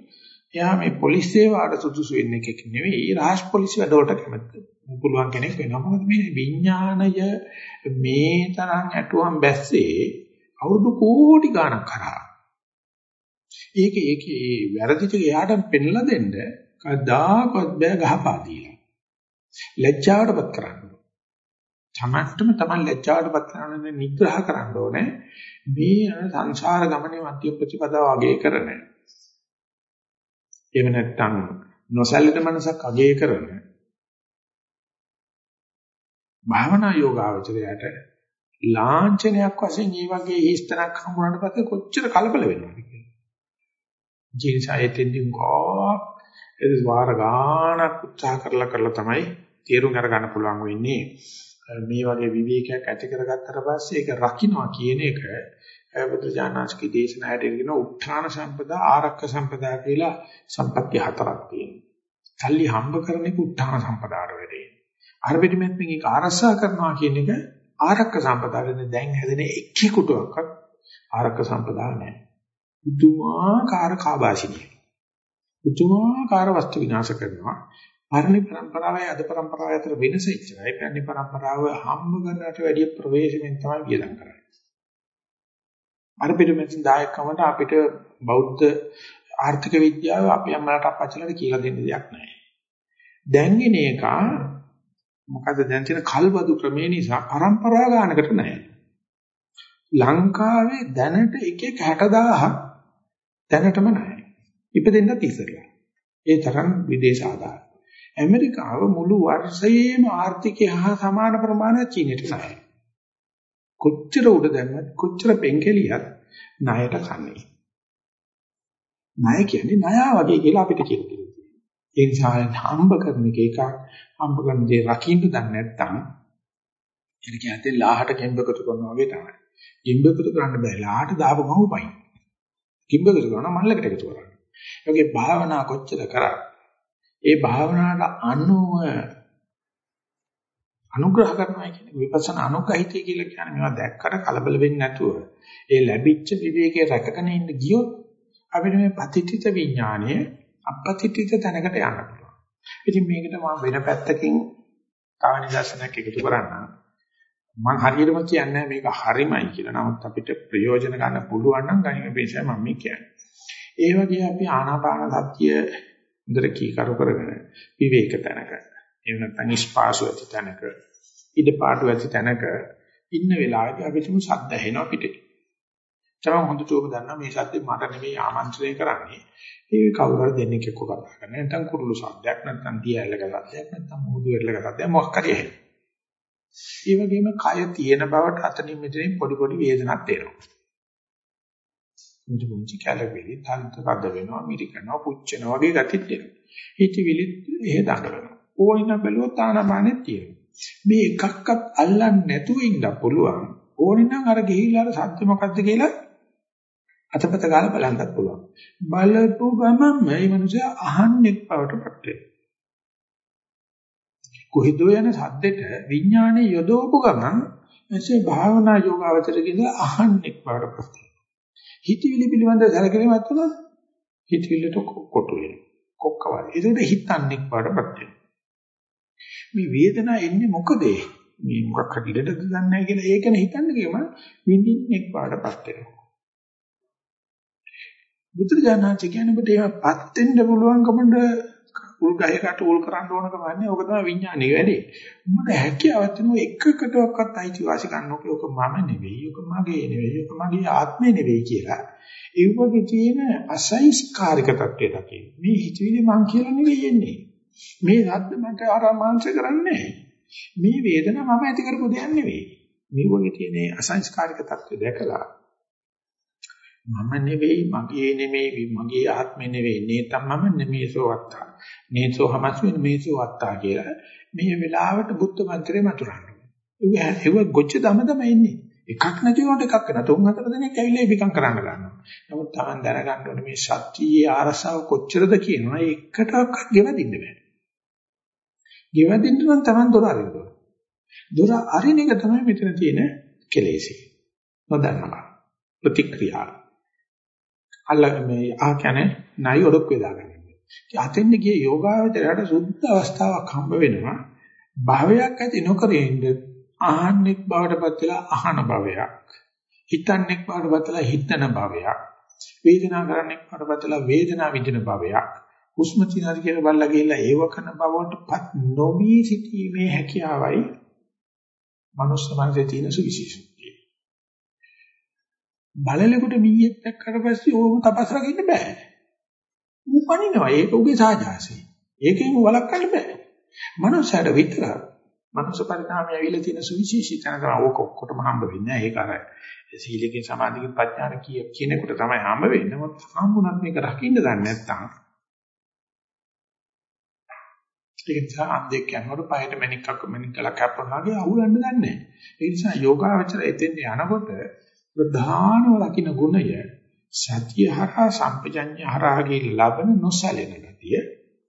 එයා මේ පොලිස් සේවාවට සුදුසු වෙන්නේ කෙනෙක් නෙවෙයි රාජ් පොලිස් වැඩවලට කැමති. පුළුවන් කෙනෙක් වෙනවා. මොකද මේ විඥාණය මේ තරම් ඇටුවම් බැස්සේ අවුරුදු කෝටි ගණක් කරා. ඒක ඒකේ වැරදිට එයාට පෙන්ලා දෙන්න කවදාකවත් බෑ ගහපා දීලා. ලැජ්ජාවටපත් කරන්න. තමන්ටම තමන් ලැජ්ජාවටපත් කරන්න නිග්‍රහ කරන්න ඕනේ. මේ සංසාර ගමනේ මධ්‍ය ප්‍රතිපදාව අගය කරන. එහෙම නැත්නම් නොසැලෙන මනසක් අගය කරන. භාවනා යෝගාවචරයට ලාංඡනයක් වශයෙන් මේ වගේ හිස්තනක් හම්බුනට පස්සේ කොච්චර කලබල වෙනවද කියලා. ජීවිතයේදී ගෝ ඒ වාර ගානක් උත්සාහ කරලා කරලා තමයි තේරුම් අරගන්න පුළුවන් වෙන්නේ. මේ වගේ විවේකයක් ඇති කරගත්තට පස්සේ ඒක රකින්නවා කියන එක බුදුජානනාස්කී දේශනාවට කියන උත්ථාන සම්පදා ආරක්ක සම්පදා කියලා සම්පත්‍ය හතරක් තියෙනවා. සල්ලි හම්බ කරන එක උත්ථාන සම්පදාට වෙන්නේ. අරබිටිමත් මේක ආරක්ෂා කරනවා කියන එක ආරක්ක සම්පදාවෙන් දැන් හැදෙන එක්කෙකුටවත් ආරක්ක සම්පදාව නැහැ. පුදුමාකාර කාබාසිනිය. පුදුමාකාර වස්තු විනාශ කරනවා. පරණ પરම්පරාවයි අද પરම්පරාව අතර වෙනස ඉච්චරයි. පරණ પરම්පරාව හම්බ කරනට වැඩිය ප්‍රවේශමෙන් තමයි වියදම් කරන්නේ. අර පිටමෙන් දායකකමට අපිට බෞද්ධ ආර්ථික විද්‍යාව අපේ අම්මලාට අපච්චිලාට කියලා දෙන්න දෙයක් නැහැ. දැන් එන එක මොකද දැන් තියෙන කල්බදු ක්‍රමේ නිසා પરම්පරා ගානකට නැහැ. ලංකාවේ දැනට එක එක 60000ක් දැනටම නැහැ. ඉපදෙන්නත් ඉස්සරලා. ඒ තරම් විදේශ ආදාය. ඇමරිකාව මුළු වර්ෂයේම ආර්ථිකය හා සමාන ප්‍රමාණයක් චීනයට නැහැ. කොච්චර උඩ දැම්මත් කොච්චර පෙන්කෙලියත් ණයට කන්නේ. ණය කියන්නේ ණයා වගේ කියලා අපිට කියනවා. ඒ නිසා හම්බ කරන එක එකක් හම්බ කරන දේ රකින්න දන්නේ නැත්නම් ඒක කියන්නේ ලාහට කෙම්බකතු කරනවා වගේ තමයි. කෙම්බකතු කරන්න බෑ. ලාහට දාපු ගමන් උපයින්. කෙම්බකතු කරනවා මල්ලකට එකතු කරන්න. ඒකේ භාවනා කොච්චර කරා ඒ භාවනාවට අනුව අනුග්‍රහ කරනවා කියන්නේ විපස්සනා අනුග්‍රහිතය කියලා කියන්නේ මේවා දැක්කට කලබල වෙන්නේ නැතුව ඒ ලැබිච්ච විවේකයේ රැකගෙන ඉන්න ගියොත් අපිට මේ පතිත්‍ිත විඥානය අපපතිත්‍ිත තැනකට යන්න පුළුවන්. ඉතින් මේකට මම වෙන පැත්තකින් තව නිදර්ශනයක් එකතු කරන්නම්. මම හරියටම කියන්නේ මේක හරිමයි කියලා. නමුත් අපිට ප්‍රයෝජන ගන්න පුළුවන් නම් ගණිත පේශය මම කියන්නේ. ඒ වගේ අපි ආනාපාන සතිය හොඳට කීකරු කරගෙන විවේක තැනක එහෙම නැත්නම් ස්පාසු ඇති තැනක ඉඩ පාටු ඇති තැනක ඉන්න වෙලාවේදී අපිටම සද්ද ඇහෙනවා පිටේ. තමයි හොඳට ඔබ දන්නා මේ සද්දේ මට නෙමෙයි ආමන්ත්‍රණය කරන්නේ. ඒ කවුරු හරි දෙන්නෙක් එක්ක කතා කරන නැත්නම් කුරුළු සද්දයක් නැත්නම් දියැලක සද්දයක් නැත්නම් මුහුදු වෙරළක සද්දයක් මොකක් හරි ඇහෙනවා. ඒ වගේම කය තියෙන බවට අතනින් මෙතනින් පොඩි පොඩි වේදනක් දෙනවා. මුචි මුචි කැලවිලි තන්ත රද වෙනවා මිරිකනවා පුච්චනවා වගේ ගතිත් දෙනවා. හිතවිලි එහෙ දඟලනවා. ඕනින බැලුවොත් ආනපානෙත් තියෙනවා. මේ එකක්වත් අල්ලන්නේ නැතුව ඉන්න පුළුවන්. ඕනිනම් අර ගිහිල්ලා අර සත්‍ය මොකද්ද කියලා අතපත ගාලා බලන්නත් පුළුවන්. බලපු ගමන් මේ මිනිසා අහන්නෙක් බවට පත් වෙනවා. කොහෙද යන සද්දෙට විඥානේ යොදවපු ගමන් එසේ භාවනා යෝගාවචරකින්ද අහන්නෙක් බවට පත් වෙනවා. හිතවිලි පිළිබඳ සැලකිලිමත් වුණොත් හිතවිල්ලට කොටු වෙනවා. කොක්කවල. ඒකට හිතන්නෙක් බවට පත් වෙනවා. මේ වේදනාව එන්නේ මොකද? මේ මොකක් හරි ඉඩද දන්නේ නැහැ කියලා ඒකනේ හිතන්න ගියම විඳින්නෙක් බවට පත් වෙනවා. බුදුරජාණන් කියන්නේ ඔබට ඒවපත් වෙන්න පුළුවන්කමද උල් ගහකට උල් කරන්න ඕන කමන්නේ ඕක තමයි විඥානේ වැඩේ. උඹට හැකියාවක් තියෙනවා එකකටවත් අයිතිවාසි ගන්නෝක ඔක මම නෙවෙයි, ඔක මගේ නෙවෙයි, ඔක මගේ ආත්මේ නෙවෙයි කියලා. ඒ වගේ තියෙන අසංස්කාරික තත්ත්වයක් දකින්න. මේ හිතවිලි මං කියලා නෙවෙයි එන්නේ. මේ සද්ද මට ආරාමාංශ කරන්නේ මේ වේදනාව මම ඇති කරපු දෙයක් නෙවෙයි. මේ වගේ තියෙන අසංස්කාරික තත්ත්වය දැකලා මම නෙවෙයි මගේ නෙවෙයි මගේ ආත්මෙ නෙවෙයි නේතම් මම නෙමේසෝ වත්තා නේසෝ හමස්මින් මේසෝ වත්තා කියලා මේ වෙලාවට බුද්ධ මන්ත්‍රේ මතුරන්න. ඒක ඒක ගොච්ච දම දම ඉන්නේ. එකක් නැති වුණොත් එකක් වෙනවා. තුන් හතර දෙනෙක් ඇවිල්ලා ඉබිකම් කරන්න ගන්නවා. නමුත් Taman දැනගන්න ඕනේ මේ සත්‍යයේ ආරසාව කොච්චරද කියනවා එකටවත් ගෙවදින්න බෑ. ගෙවදින්න නම් Taman දොර අරින්න ඕනේ. දොර අරින එක තමයි මෙතන තියෙන කෙලෙසි. නොදන්නවා. ප්‍රතික්‍රියාව. අල්ල මේ ආ කියන්නේ නයි ඔඩොක් වේදාගන්න. අතෙන්ද ගිය යෝගාවචරයට සුද්ධ අවස්ථාවක් හම්බ වෙනවා. භාවයක් ඇති නොකර ඉන්න අහන්නෙක් බවට පත් වෙලා අහන භවයක්. හිතන්නෙක් බවට පත් වෙලා හිතන භවයක්. වේදනා කරන්නෙක් බවට පත් වෙලා වේදනා විඳින භවයක්. හුස්ම තියනද කියලා බලලා ගිහිල්ලා ඒව කරන බවටපත් නොවි සිටීමේ හැකියාවයි මනුස්ස මනසේ තියෙන සුවිශේෂත්වය. බලලෙකුට මීයක් දැක්කට පස්සේ ඕම තපස් රකින්න බෑ. ඌ පණිනවා ඒක උගේ සාජාසය. ඒකෙන් වළක්වන්න බෑ. මනුස්සයට විතර මනුස්ස පරිණාමය ඇවිල්ලා තියෙන සුවිශේෂී තැන තමයි ඕක ඔක්කොටම හම්බ වෙන්නේ. ඒක අර සීලකින් සමාධියකින් ප්‍රඥාන කිය කියනකොට තමයි හම්බ වෙන්නේ. මොකද හම්බුනත් මේක රකින්න දන්නේ නැත්නම් ඒක නිසා අන්දෙක් යනකොට පහයට මණිකක් මණිකලා කැපනවා වගේ අහුලන්න දන්නේ නැහැ. ඒ නිසා යෝගාවචර එතෙන් යනකොට ප්‍රධානම ලකින ගුණය සතිය හරහා සම්පජඤ්ඤ හරහා ලබන නොසැලෙන ගතිය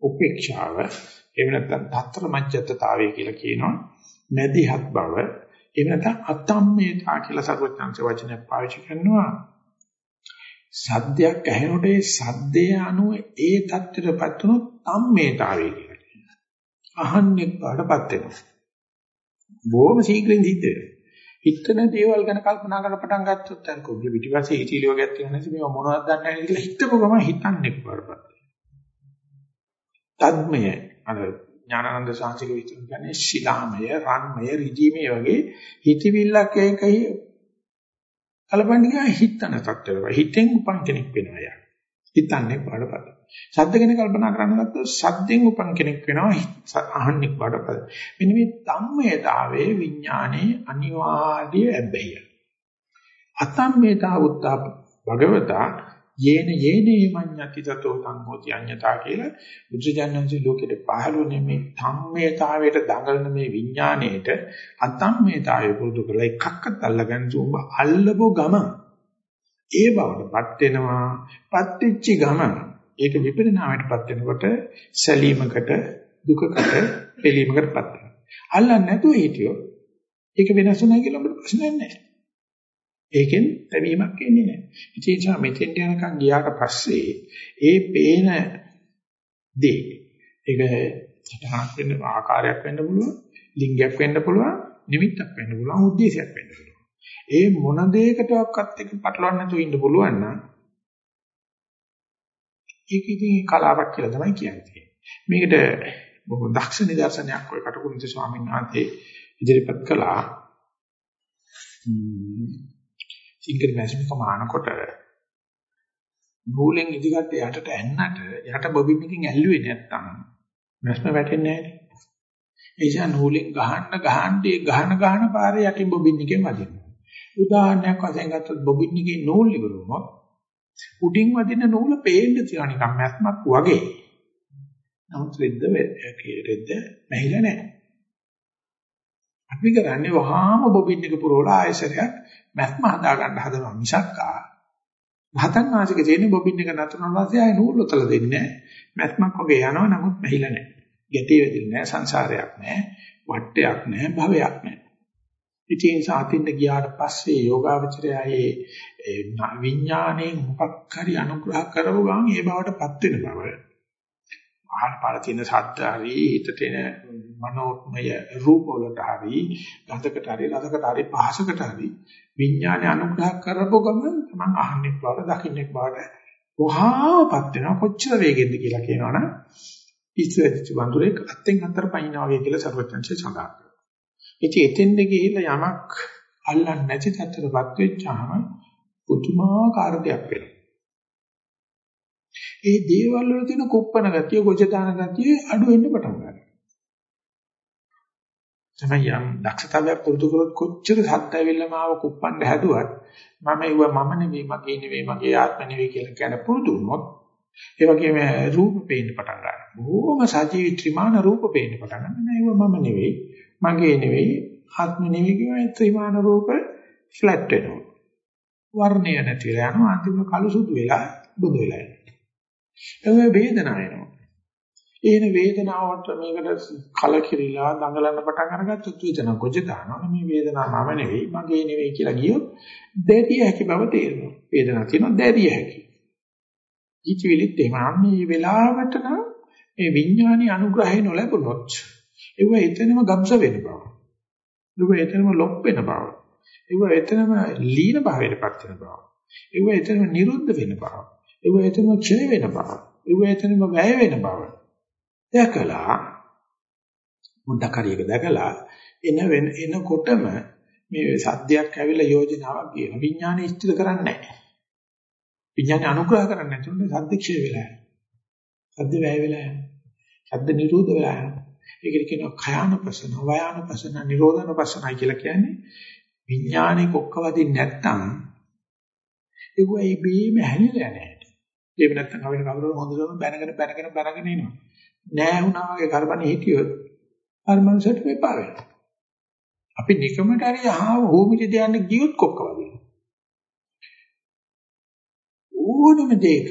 උපේක්ෂාව එහෙම නැත්නම් තත්තර මජ්ජත්තතාවය කියලා කියනවා නැදිහත් බව එහෙම නැත්නම් අතම්මේතා කියලා සර්වඥාන්සේ වචනයක් පාවිච්චි කරනවා. සද්දයක් ඇහෙනකොට ඒ සද්දේ අනුව ඒ தත්ත්වයටපත් වුණොත් අම්මේතාවය කියලා කියනවා. අහන්නේ පාඩපත් වෙනවා. බොහොම ශීඝ්‍රයෙන් සිද්ධ වෙනවා. හිතන දේවල් ගැන කල්පනා කරලා පටන් ගත්තොත් අර කොහේ පිටිපස්සේ හිතිලි වගේක් තියෙන නිසා මේව මොනවද දන්නේ නැහැ කියලා හිතපු ගමන් හිතන්නේ කොහොමද? තද්මය අර ඥානানন্দ සාංශික විචුන් කියන්නේ ශිලාමය, රන්මය, රිදීමේ වගේ හිතවිල්ලක් එකයි කලබන්නේ හිතන තත්ත්වවල. හිතෙන් උපන් කෙනෙක් වෙනවා යා. හිතන්නේ කොහොමද? ශබ්ද ගැන කල්පනා කරන්න ගත්තොත් ශබ්දෙන් උපන් කෙනෙක් වෙනවා අහන්නේ බඩපද. මෙන්න මේ ධම්මයතාවේ විඥානයේ අනිවාර්ය ඇබ්බැහිය. අතම්මේතා උත්තා භගවතා යේන යේනේ මඤ්ඤති තතෝ සංඝෝති අඤ්ඤතා කියලා බුදුජානනාංශී ලෝකෙට පහළුනේ මේ ධම්මේතාවයට දඟලන මේ විඥාණයට අතම්මේතාවය පුරුදු කරලා එකක්වත් අල්ලගන්න උඹ අල්ලපු ගම ඒ බවටපත් වෙනවා පත්‍ත්‍ච්චි ගම ඒක විපරිණාමයටපත් වෙනකොට සැලීමකට දුකකට පිළීමකටපත් වෙනවා අල්ලන්නේ නැතුව හිටියොත් ඒක වෙනස් වෙනවා කියලා අපිට ප්‍රශ්නයක් නැහැ ඒකෙන් තැවීමක් එන්නේ නැහැ. ඒ නිසා මෙතෙන්ට යනකම් ගියාට පස්සේ ඒ පේන දේ ඒක සටහනක් වෙන්න ආකාරයක් වෙන්න පුළුවන්, ලිංගයක් වෙන්න පුළුවන්, නිමිත්තක් වෙන්න පුළුවන්, උද්දේශයක් වෙන්න පුළුවන්. ඒ මොන දෙයකටවත් එක පටලවන්න නැතුව ඉන්න පුළුවන් නම් ඒක ඉතින් කලාවක් කියලා තමයි කියන්නේ. මේකට බොහොම දක්ෂ නිදර්ශනයක් ඔය කටුකුරුන්ති ස්වාමීන් වහන්සේ ඉදිරිපත් කළා. සිංගල් මැෂින් කමානකොට නූලෙන් ඉදිකට යටට ඇන්නට යට බොබින් එකකින් ඇල්ලුවේ නැත්තම් මැස්ම වැටෙන්නේ නැහැ. ඒ නිසා නූලෙන් ගහන්න ගහන්න ගහන ගහන පාරේ යටින් බොබින් එකෙන් වදිනවා. උදාහරණයක් වශයෙන් ගත්තොත් බොබින් එකේ නූල් ඉවර වුණොත් උඩින් වදින නූල පේන්න තියෙන නිකන් මැස්මක් වගේ. නමුත් රෙද්ද රෙද්ද නැහිලා නැහැ. අපි කරන්නේ වහාම බොබින් එක පුරවලා ආයසරයක් මැස්ම හදා ගන්න හදනවා මිසක්කා රහතන් වහන්සේගේ තියෙන බොබින් එක නතරුනන් පස්සේ ආය නූල් උතල දෙන්නේ මැස්මක් වගේ යනවා නමුත් මෙහිලා නැහැ. ගැටේ වෙදිලා නැහැ සංසාරයක් නැහැ වටයක් නැහැ භවයක් නැහැ. ඉතින් සාතින්න ගියාට පස්සේ යෝගාවචරයයේ විඥාණයෙන් මොකක් හරි අනුග්‍රහ කරව ගමන් ඒ බවටපත් වෙන බව ආහාර පාල තියෙන ශබ්ද හරි හිතට එන මනෝත්මය රූප වලට හරි ගතකට හරි රසකට හරි පහසකට හරි විඥානය අනුග්‍රහ කරපො ගමන් තමන් අහන්නේ බවට දකින්නේ බවට වහාපත් වෙනවා කොච්චර වේගෙන්ද කියලා කියනවනම් ඉස්සෙච්ච වඳුරේ අත්ෙන් අතර පයින්නවා වගේ කියලා සර්වඥංශය සඳහන් කරනවා. ඉතින් එතෙන්ද ගිහිල්ලා යමක් අල්ලන්නේ නැති තත්ත්වයටපත් වෙච්චාම පුදුමාකාර දෙයක් වෙනවා. ඒ දේවල් වල තියෙන කුප්පන ගතිය, ගොජ දාන ගතිය අඩු වෙන්න පටන් ගන්නවා. තමයි යම් දක්ෂතාවයක් පුරුදු කරොත් කොච්චර සත්‍ය ඇවිල්ලා මාව කුප්පන්න හැදුවත් මම ඒව මම නෙවෙයි මගේ නෙවෙයි මගේ ආත්ම නෙවෙයි කියලා කියන පුරුදු වුණොත් ඒ වගේම රූප පේන්න පටන් ගන්නවා. බොහොම සජීවී ත්‍රිමාන රූප පේන්න පටන් ගන්නවා. ඒව මම නෙවෙයි මගේ නෙවෙයි ආත්ම නෙවෙයි කියන ත්‍රිමාන රූප ෆ්ලැට් වෙනවා. වර්ණය නැතිලා යනවා අන්තිම කළු සුදු වෙලා බුදු වෙලා යනවා. ඒ වේදනාව එනවා. ඒන වේදනාවට මේකට කලකිරිලා දඟලන්න පටන් අරගත්තොත් වේදනාව කොච්ච දානවා මේ වේදනාව මම නෙවෙයි මගේ නෙවෙයි කියලා ගියොත් දැරිය හැකි බව තේරෙනවා වේදනාව කියනවා දැරිය හැකි ජීවිතෙත් එහෙම මේ වෙලාවට නම් මේ විඥානීය අනුග්‍රහය නොලැබුණොත් ඒව එතනම ගම්ස වෙන බව ඒව එතනම ලොප් වෙන බව ඒව එතනම ලීන භාවයටපත් වෙන බව ඒව එතනම නිරුද්ධ වෙන බව ඒව එතනම ක්ෂය වෙන බව ඒව එතනම වැය වෙන බව දැකලා මුඩක් හරියක දැකලා එන වෙන එනකොටම මේ සද්දයක් ඇවිල්ලා යෝජනාවක් කියන විඥානය ඉස්තිර කරන්නේ නැහැ. විඥානය අනුග්‍රහ කරන්නේ නැතුනේ සද්ද ක්ෂය වෙලා යනවා. සද්ද වැය වෙලා යනවා. සද්ද නිරෝධ වෙලා යනවා. ඒකට කියනවා khයානුපසන, වයානුපසන, නිරෝධානුපසනයි කියලා කියන්නේ විඥානේ කොක්කවදින් නැත්තම් ඒවයි බීම හැලිලා නැහැ. ඒක නැත්තම් අපිට කවුරුහරි හොඳටම බැනගෙන බැනගෙන බැනගෙන එනවා. නෑ වුණා වගේ කරබනේ හිටියොත් අර මනුස්සයට මෙපා වෙනවා. අපි නිකමට හරි ආව හෝමිට දෙයන්න ගියොත් කොක්ක වගේ. ඕනම දෙයක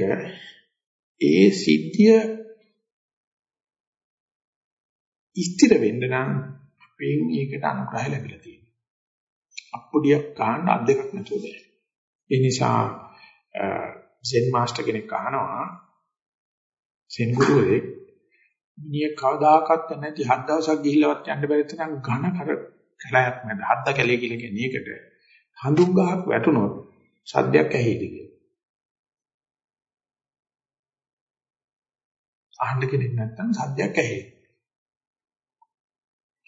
ඒ සිද්ධිය ස්ථිර වෙන්න නම් අපෙන් ඒකට අනුග්‍රහය ලැබිලා තියෙනවා. අප්පුඩියක් ගන්න අත් දෙකක් නැතුව බෑ. ඒ නිසා සෙන් මාස්ටර් කෙනෙක් අහනවා සෙන් ගුරුවරයෙක් මිනිහ කවදාකවත් නැති හත් දවසක් ගිහිල්ලවත් යන්න බැරි තරම් ඝන කර කැලයක් මැද හත්ත කැලේ කියලා කියන එකට හඳුන් ගහක් වැටුනොත් සද්දයක් ඇහිද කියලා. අහන්න කෙනෙක් නැත්නම් සද්දයක් ඇහි.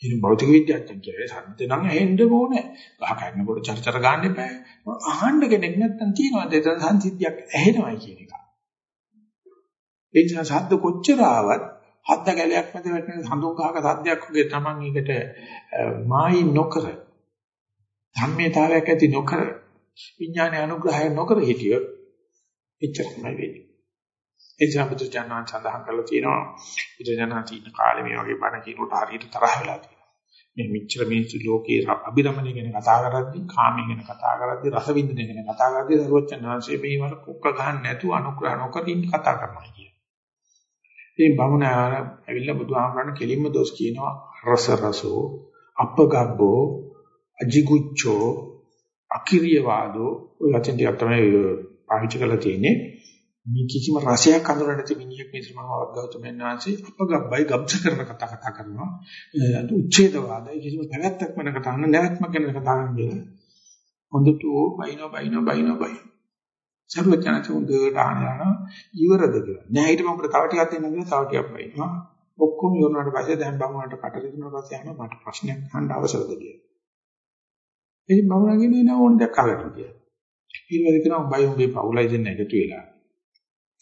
කියන භෞතික විද්‍යාඥයන් කියන්නේ සද්ද නම් ඇහෙන්න ඕනේ. ගහ කන්නකොට චර්චර ගන්න එපා. අහන්න කෙනෙක් නැත්තම් තියනවා දෙතන සංසිද්ධියක් ඇහෙනවයි කියන එක. ඒ නිසා ශබ්ද කොච්චර ආවත් හද්ද ගැලයක් මැද වැටෙන හඳුන් ගහක සද්දයක් වගේ Taman එකට මායි නොකර ධම්මේතාවයක් ඇති නොකර විඥානයේ අනුග්‍රහය නොකර හිටියොත් එච්චරමයි වෙන්නේ. ඒ නිසා බුදුචානන් සඳහන් කරලා තියෙනවා බුදුජානන් තියෙන කාලේ මේ වගේ බණ කියනකොට හරියට තරහ වෙලා තියෙනවා. මේ මිච්ඡර මිනිස්සු ලෝකේ අභිරමණය ගැන කතා කරද්දී, කාමී ගැන කතා කරද්දී, රස විඳින ගැන කතා කරද්දී දරුවචනාංශයේ මේ වල කුක්ක ගහන්න නැතුව අනුග්‍රහ නොකර ඉන්න කතා කරනවා කියන. ඉතින් බමුණ ඇවිල්ලා බුදුහාමරණ කෙලින්ම දොස් කියනවා රස රසෝ අපගබ්බෝ අජිගුච්ඡෝ අකිරිය වාදෝ ඔය වචන ටික තමයි පාවිච්චි කරලා තියෙන්නේ. මේ කිසිම රසයක් අඳුරන්න නැති මිනිහෙක් මේ ශ්‍රමණවත් ගෞතමයන් වහන්සේ අපගබ්බයි ගබ්ස කරන කතා කතා කරනවා. අද උච්ඡේදවාදයි කිසිම පැවැත්මක් වෙන කතා කරන නැවැත්මක් ගැන කතා කරන කියලා. හොඳට බයිනෝ බයිනෝ බයිනෝ බයි. සර්වඥාච හොඳට ආනන ඉවරද කියලා. නෑ ඊට මම තව ටිකක් දෙන්න කියලා තව ටිකක් බයිනවා. ඔක්කොම ඉවරනාට පස්සේ දැන් බමුණට කට රිදුනා පස්සේ අහනවා මට ප්‍රශ්නයක් අහන්න අවසරද කියලා. ඉතින් බමුණගෙන් එන ඕන දෙයක් අහගන්න කියලා. ඊට පස්සේ කියනවා උඹයි උඹේ පවුලයි දෙන්න එකතු වෙලා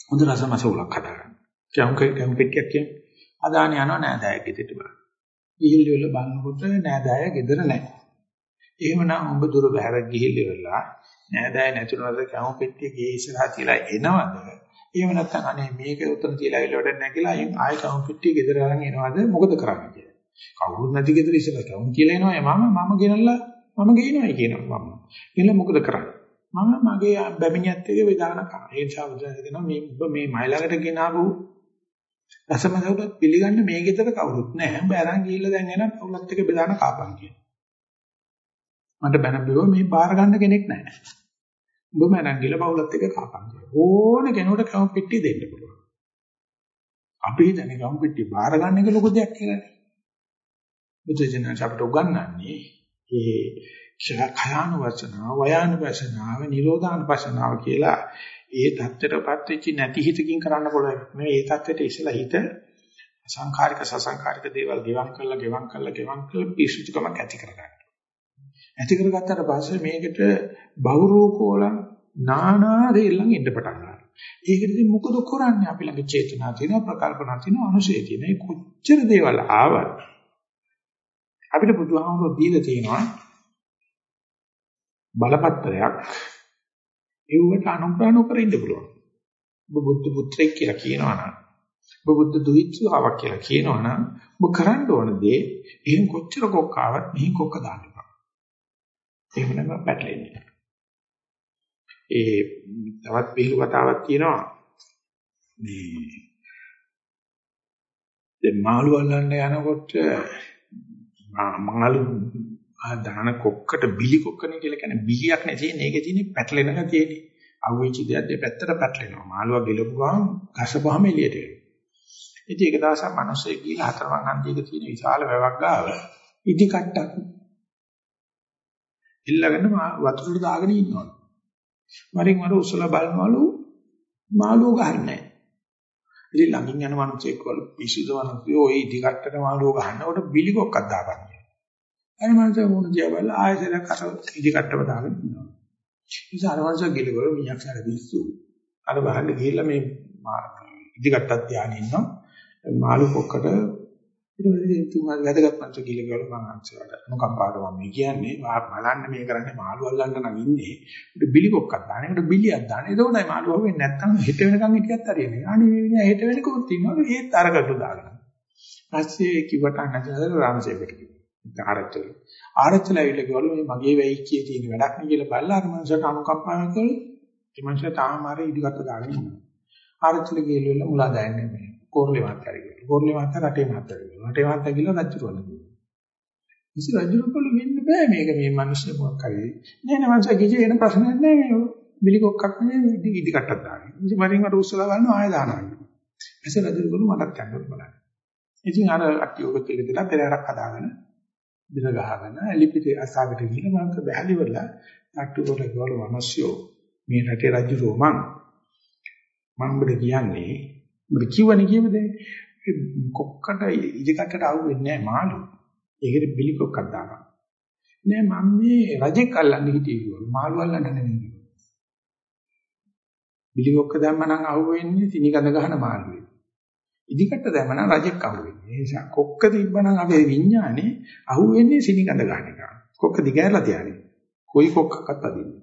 හොඳ රසමස උලක් හදාගන්න. කැම් කැම් පෙට්ටියක් කියන්නේ. අදාන යනවා නෑදෑයෙක් ගෙදරට බලන්න. ගිහිල්ල වෙල බලනකොට නෑදෑය ගෙදර නැහැ. එහෙමනම් උඹ දුර බැහැර ගිහිල්ල වෙලා නෑදෑය නැතුනද කැම් පෙට්ටිය ගේ ඉස්සරහා තියලා එනවද? එහෙම නැත්නම් අනේ මේක උතන තියලා ඉල්ල වැඩ නැහැ කියලා අයින් ආයෙ කැම් පෙට්ටිය ගෙදර අරන් එනවද? මොකද කරන්නේ කියලා. කවුරුත් නැති ගෙදර ඉස්සරහ කැම් කියලා එනවා මම මම ගෙනල්ලා මම ගේනවායි කියනවා මම. එහෙනම් මොකද කරන්නේ? මම මගේ බැමිණියත් එක්ක වේදාන කරා. ඒ නිසා බුදුන් කියනවා මේ ඔබ මේ මයිලකට ගෙනාවු රසමසවුලත් පිළිගන්න මේ ගෙදර කවුරුත් නැහැ. ඔබ අරන් ගිහිල්ලා දැන් එන පවුලත් එක්ක බෙදාන කාපන් කියනවා. මට බැන බෙව මේ බාර ගන්න කෙනෙක් නැහැ. ඔබ මරන් ගිහලා පවුලත් එක්ක කාපන් කියනවා. ඕන කෙනෙකුට කම පෙට්ටිය දෙන්න පුළුවන්. අපි හිතන්නේ කම පෙට්ටිය බාර ගන්න එක ලොකු දෙයක් කියලා. බුදුජනක අපට උගන්වන්නේ ඒ ක්ෂයානුවචනාව, වයානුවචනාව, නිරෝධානුපසනාව කියලා ඒ தත්ත්වයටපත් වෙච්ච නැති හිතකින් කරන්න පුළුවන්. මේ ඒ தත්ත්වයට ඉස්සලා හිත අසංඛාරික සසංඛාරික දේවල් ගෙවම් කරලා ගෙවම් කරලා ගෙවම් කරලා පිසුචකමක් ඇති කරගන්න. ඇති කරගත්තට පස්සේ මේකට බහුරූපෝල නානා දෙල්ලන් ඉන්න පටන් ගන්නවා. ඒකෙදි මොකද කරන්නේ? අපි ළඟ චේතනා තියෙනවා, ප්‍රකල්පනා තියෙනවා, අනුසය තියෙනවා. මේ කොච්චර දේවල් ආවත් අපිට බුදුහාමුදුරුවෝ දීලා තියෙනවා බලපත්‍රයක් ඒවට අනුග්‍රහ නොකර ඉන්න පුළුවන්. ඔබ බුද්ධ පුත්‍රයෙක් කියලා කියනවනම් ඔබ බුද්ධ දුහිතෘාවක් කියලා කියනවනම් ඔබ කරන්න ඕන දේ එහෙන් කොච්චර කොක්කාවත් මෙහි කොක්ක දාන්න බෑ. එහෙම නැත්නම් පැටලෙන්නේ. ඒ තවත් පිළිලු කතාවක් තියෙනවා. මේ දැන් මාළු අල්ලන්න යනකොට මාළු දාන කොක්කට බිලි කොක්කනේ කියලා කියන්නේ බිලියක් නේ තියෙන්නේ. ඒකේ තියෙන්නේ පැටලෙන ගතියනේ. අහුවෙච්ච දෙයක් දෙපැත්තට පැටලෙනවා. මාළුවා ගිලපු ගමන් ගසපුවාම එළියට එනවා. ඉතින් ඒක දවසක් මිනිස්සෙක් ගිහලා හතරවන් හන්දියක තියෙන විශාල වැවක් ගාව ඉදි කට්ටක් ඉල්ලගෙන වතුරට දාගෙන ඉන්නවා. වරින් වර උසලා බලනවලු මාළුව ගහන්නේ ඉතින් ළඟින් යන මිනිස්සෙක් වල පිසුද වනසෝ ඔය ඉදි කට්ටට මාළුව ගහනකොට බිලි කොක්කක් දාගන්න. අර මනස මොන දියා බලලා ආයෙසරක් අර ඉදි කට්ටම දාගෙන ඉන්නවා. ඉතින් අර මනස ගිලවල මියක් සාර පිස්සු. අර බහන්න ගිහිල්ලා මේ ඉදි කට්ටක් ධානය ඉන්නවා. මාළු පොක්කට ඊට පස්සේ තුමා වැදගත් මනස ගිලවල මම අන්සරට මොකක් පාඩ මම කියන්නේ බලන්න මේ කරන්නේ මාළු අල්ලන්න නම් ඉන්නේ. ඒක බිලි කොක්කක් දාන. ඒකට බිලියක් දාන. ඒකෝනයි මාළු හොවෙන්නේ නැත්තම් හෙට වෙනකන් හිටියත් හරියන්නේ. අනේ මේ විදිහ හෙට වෙනකොත් ඉන්නවලු ඒත් අරකට දාගෙන. පස්සේ කිව්වට නැතිවද රාමසේකට කිව්වා. ආරච්චල. ආරච්චල ඇවිල්ලා කිව්වලු මේ මගේ වෙයිච්චියේ තියෙන වැඩක් නේ කියලා බලලා අර මනුස්සයට අනුකම්පාවක් කළේ. ඒ මනුස්සයා තාම අර ඉදිකට දාගෙන ඉන්නවා. ආරච්චල ගිහලා මුලා දාන්නේ මේ කෝර්ලේ මාත්‍රි කියලා. කෝර්ලේ මාත්‍රි රටේ මාත්‍රි කියලා. රටේ මාත්‍රි කියලා රජුරවල කිව්වා. ඉතින් රජුරවල වෙන්න බෑ මේක මේ මිනිස්සු මොකක් කරේ. නෑ නෑ මනුස්සයා කිසි වෙන ප්‍රශ්නයක් නෑ මේ බිලි කොක්කක් නෙවෙයි ඉදිකටක් දාන්නේ. ඉතින් වරින් වර උස්සලා ගන්නවා ආය දානවා. එසේ රජුරවල මටත් යන්නත් බලන්න. ඉතින් අර අට්ටියෝගත් එක දෙලා පෙරහැරක් හදාගෙන බිර ගහගෙන ඇලිපිට අසාගට ගිහින් මම බැහැලිවලා තට්ටු කොට ගවල මිනිස්සු මේ රටේ රජුරෝ මං මම ඔබට කියන්නේ ඔබට කිව්වනේ කියවද කොක්කට ඉදිකටට ආවෙන්නේ නැහැ මාළු ඒකට බිලිකොක්කක් දානවා. නෑ මම මේ රජෙක් අල්ලන්න හිටියේ කිව්වා. මාළු අල්ලන්න නෙමෙයි කිව්වා. බිලිකොක්ක දැම්ම නම් අහුවෙන්නේ තිනිකඳ ගහන මාළුවේ. ඉදිකට දැම්ම නම් රජෙක් අහුවෙන්නේ. ඒ නිසා කොක්ක තිබ්බනම් අපේ විඥානේ අහුවෙන්නේ සිනිකඳ ගන්න එක. කොක්ක දිගෑරලා තියන්නේ. කොයි කොක්කක්වත් අදින්නේ.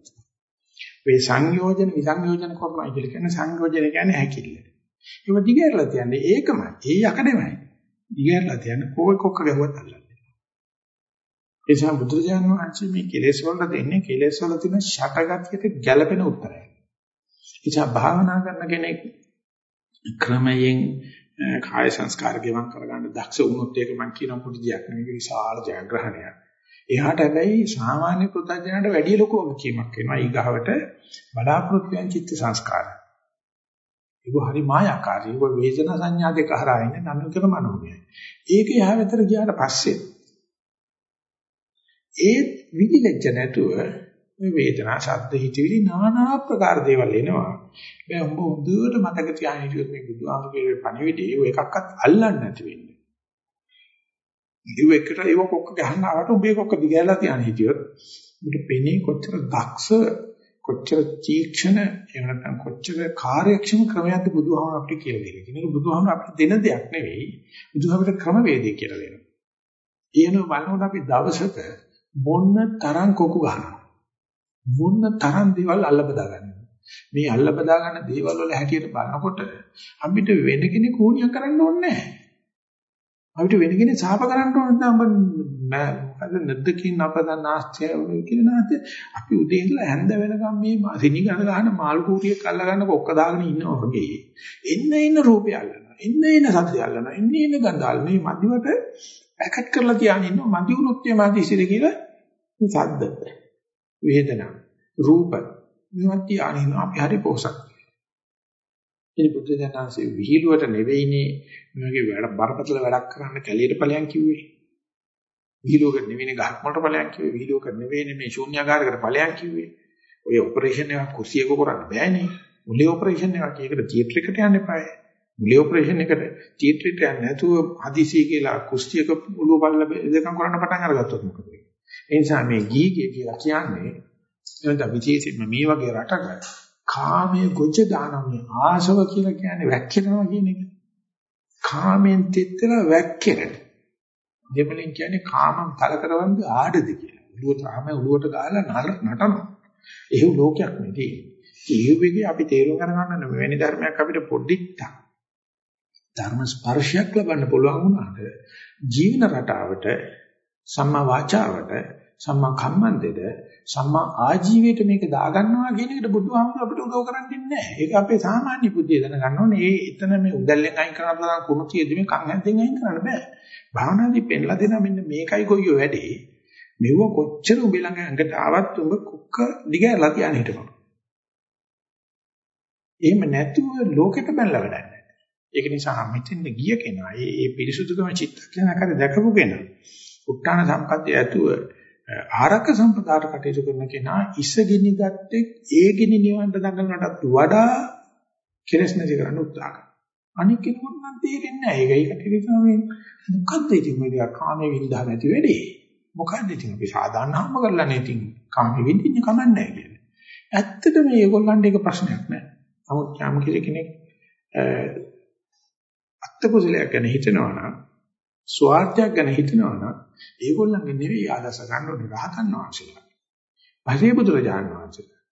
මේ සංයෝජන විසංයෝජන කරනවා කියලා කියන්නේ සංයෝජන කියන්නේ හැකිල්ල. ඒක දිගහැරලා තියන්නේ ඒකමයි. ඒ යකඩෙමයි. දිගහැරලා තියන්නේ කොයි කොක්ක ගැහුවත් අල්ලන්නේ. ඒ නිසා බුදුරජාණන් වහන්සේ මේ කෙලෙස් වලට දෙන්නේ කෙලෙස් වල තියෙන ෂටගතියට ගැළපෙන උත්තරය. එචා භාවනා කරන කෙනෙක් ක්‍රමයෙන් කාය සංස්කාර ගෙවන් කරගන්න දක්ෂ වුණොත් ඒක මම කියන පොඩි දෙයක් නෙවෙයි විශාල ජයග්‍රහණයක්. එයාට හැබැයි සාමාන්‍ය පුතඥයන්ට වැඩිය ලොකු වගකීමක් වෙනවා ඊගාවට බලාපොරොත්තු වෙන චිත්ත සංස්කාර. ඒක හරි මායාකාරී. ඒක වේදනා සංඥා දෙක හරහා ඉන්නේ නනුකර මනෝමයයි. ඒක එහා වෙතර ගියාට පස්සේ ඒ විදිලෙච්ච නැතුව මේ වේදනා ශබ්ද හිතවිලි নানা ආකාර දේවල් එනවා. මේ උඹ හොඳට මතක තියාගෙන හිටියොත් මේ බුදුහාමුදුරේ පණිවිඩේ ඔය එකක්වත් අල්ලන්නේ නැති වෙන්නේ. ඉතින් එකට ඒව කොක්ක ගහන්න ආවට උඹේ කොක්ක දිගහැරලා තියාගෙන හිටියොත් උඹට පෙනේ කොච්චර දක්ෂ කොච්චර තීක්ෂණ එහෙම නැත්නම් කොච්චර කාර්යක්ෂම ක්‍රමයක්ද බුදුහාම අපිට කියලා දෙන්නේ. ඒක බුදුහාම අපිට දෙන දෙයක් නෙවෙයි. බුදුහාමට ක්‍රමවේදය කියලා දෙනවා. ඊයන බලනකොට අපි දවසක මොන්න තරම් කොකු ගන්නවා. මොන්න තරම් දේවල් අල්ල බදා ගන්නවා. මේ අල්ල බදා ගන්න දේවල් වල හැටියට බලනකොට අපිට වෙන කෙනෙක් ඕනියක් කරන්න ඕනේ නැහැ. අපිට වෙන කෙනෙක් සාප කරන්න ඕනේ නැත්නම් මොකද නැද්දකින් අපදන් ආස්ත්‍ය කියන නැත්නම් අපි උදේ ඉඳලා හැන්ද වෙනකම් මේ සිනිගන ගන්න මාළු කූටියක් අල්ල ගන්න කොක්ක දාගෙන ඉන්නවා වගේ. එන්න එන්න රූපය අල්ලනවා. එන්න එන්න සද්දය අල්ලනවා. එන්න එන්න ගඳ අල්ලන මේ මදිවට පැකට් කරලා තියාගෙන ඉන්නවා. මදි වුණොත් මේ මදි ඉසිර කියලා සද්ද. වේදනා. රූප. මේවත් තියාගෙන අපි හරි පොසත් ඉතින් බුද්ධ ඥානසේ විහිළුවට නෙවෙයිනේ මේ වගේ වැඩ බරපතල වැඩක් කරන්න කැලියට ඵලයන් කිව්වේ. විහිළුවකට නෙවෙයිනේ ගහක් වලට ඵලයන් කිව්වේ. විහිළුවකට නෙවෙයිනේ මේ ශූන්‍යාකාරයකට ඵලයන් කිව්වේ. ඔය ඔපරේෂන් එකක් කුසියක කරන්න බෑනේ. මුලිය ඔපරේෂන් එකක් ඒකට තියටර් එකට යන්න එපායි. මුලිය ඔපරේෂන් එකට තියටර් එකට යන්න නැතුව හදිසිය කියලා කුස්තියක ඔළුව බලලා දෙකම් කරන්න පටන් අරගත්තොත් මොකද වෙන්නේ? ඒ නිසා මේ ගීගේ කියලා කියන්නේ එතන විශේෂයෙන්ම මේ වගේ රටක කාමයේ ගොජ දානමේ ආශව කියලා කියන්නේ වැක්කිරනවා කියන එක. කාමෙන් තෙත්තලා වැක්කිරෙන. දෙමළෙන් කියන්නේ කාමම් තල කරවන්ද ආඩද කියලා. ඔළුව තාම ඔළුවට ගාලා නටනවා. එහෙව් ලෝකයක් නෙදී. ජීවිතේ අපි තේරුම් ගන්න මෙවැනි ධර්මයක් අපිට පොඩ්ඩක් ධර්ම ස්පර්ශයක් ලබන්න පුළුවන් වුණාට ජීවන රටාවට සම්මා වාචාවට සම්මා කම්මන්තේද සම්මා ආජීවයට මේක දාගන්නවා කියන එකට බුදුහාමුදුර අපිට උදව් කරන්නේ නැහැ. ඒක අපේ සාමාන්‍ය බුද්ධිය දැනගන්න ඕනේ. ඒ එතන මේ උදැල්ලෙන් අයින් කරන්න පුළුවන් කුණු තියෙදි මේ කන් හැන්දෙන් අයින් කරන්න බෑ. භාවනාදී පෙන්ලා දෙනා මෙන්න මේකයි කොයියෝ වැඩේ. මෙව කොච්චර උඹ ළඟ ඇඟට ආවත් උඹ කුක්ක දිගහැරලා තියාගෙන හිටපන්. එහෙම නැතුව ලෝකෙට බැලලා වැඩක් නැහැ. ඒක නිසා මෙතෙන්ද ගිය කෙනා, ඒ ඒ පිරිසුදුකම චිත්තක්ෂණ කර දැකපු කෙනා, උත්තාන සම්පත්තිය ඇතුව ආරක්ක සම්පදාට කටයුතු කරන කෙනා ඉසගිනි ගත්තේ ඒ ගිනි නිවන්ට දඟලනටත් වඩා කෙලස් නැති කරන්න උත්සාහ කරනවා. අනික කෙනෙකුට නම් තේරෙන්නේ නැහැ. ඒකයි කටයුතු මේ මොකද්ද ඉතින් මේ කාමයේ විඳා නැති වෙන්නේ? මොකද්ද ඉතින් අපි සාමාන්‍ය හම්බ කරලා නේ ඉතින් කාමයේ විඳින්නේ කමන්නේ කියන්නේ. ඇත්තට මේගොල්ලන්ට ඒක ප්‍රශ්නයක් නෑ. නමුත් යම් කෙනෙක් අත්කුසලයක් ගැන හිතනවා නම් ස්වාර්ථයක් ගැන හිතනවා නම් ඒගොල්ලන්ගේ නෙවෙයි ආදර්ශ ගන්න ඕනේ රහතන් වහන්සේලා. පසේ බුදුරජාණන් වහන්සේලා.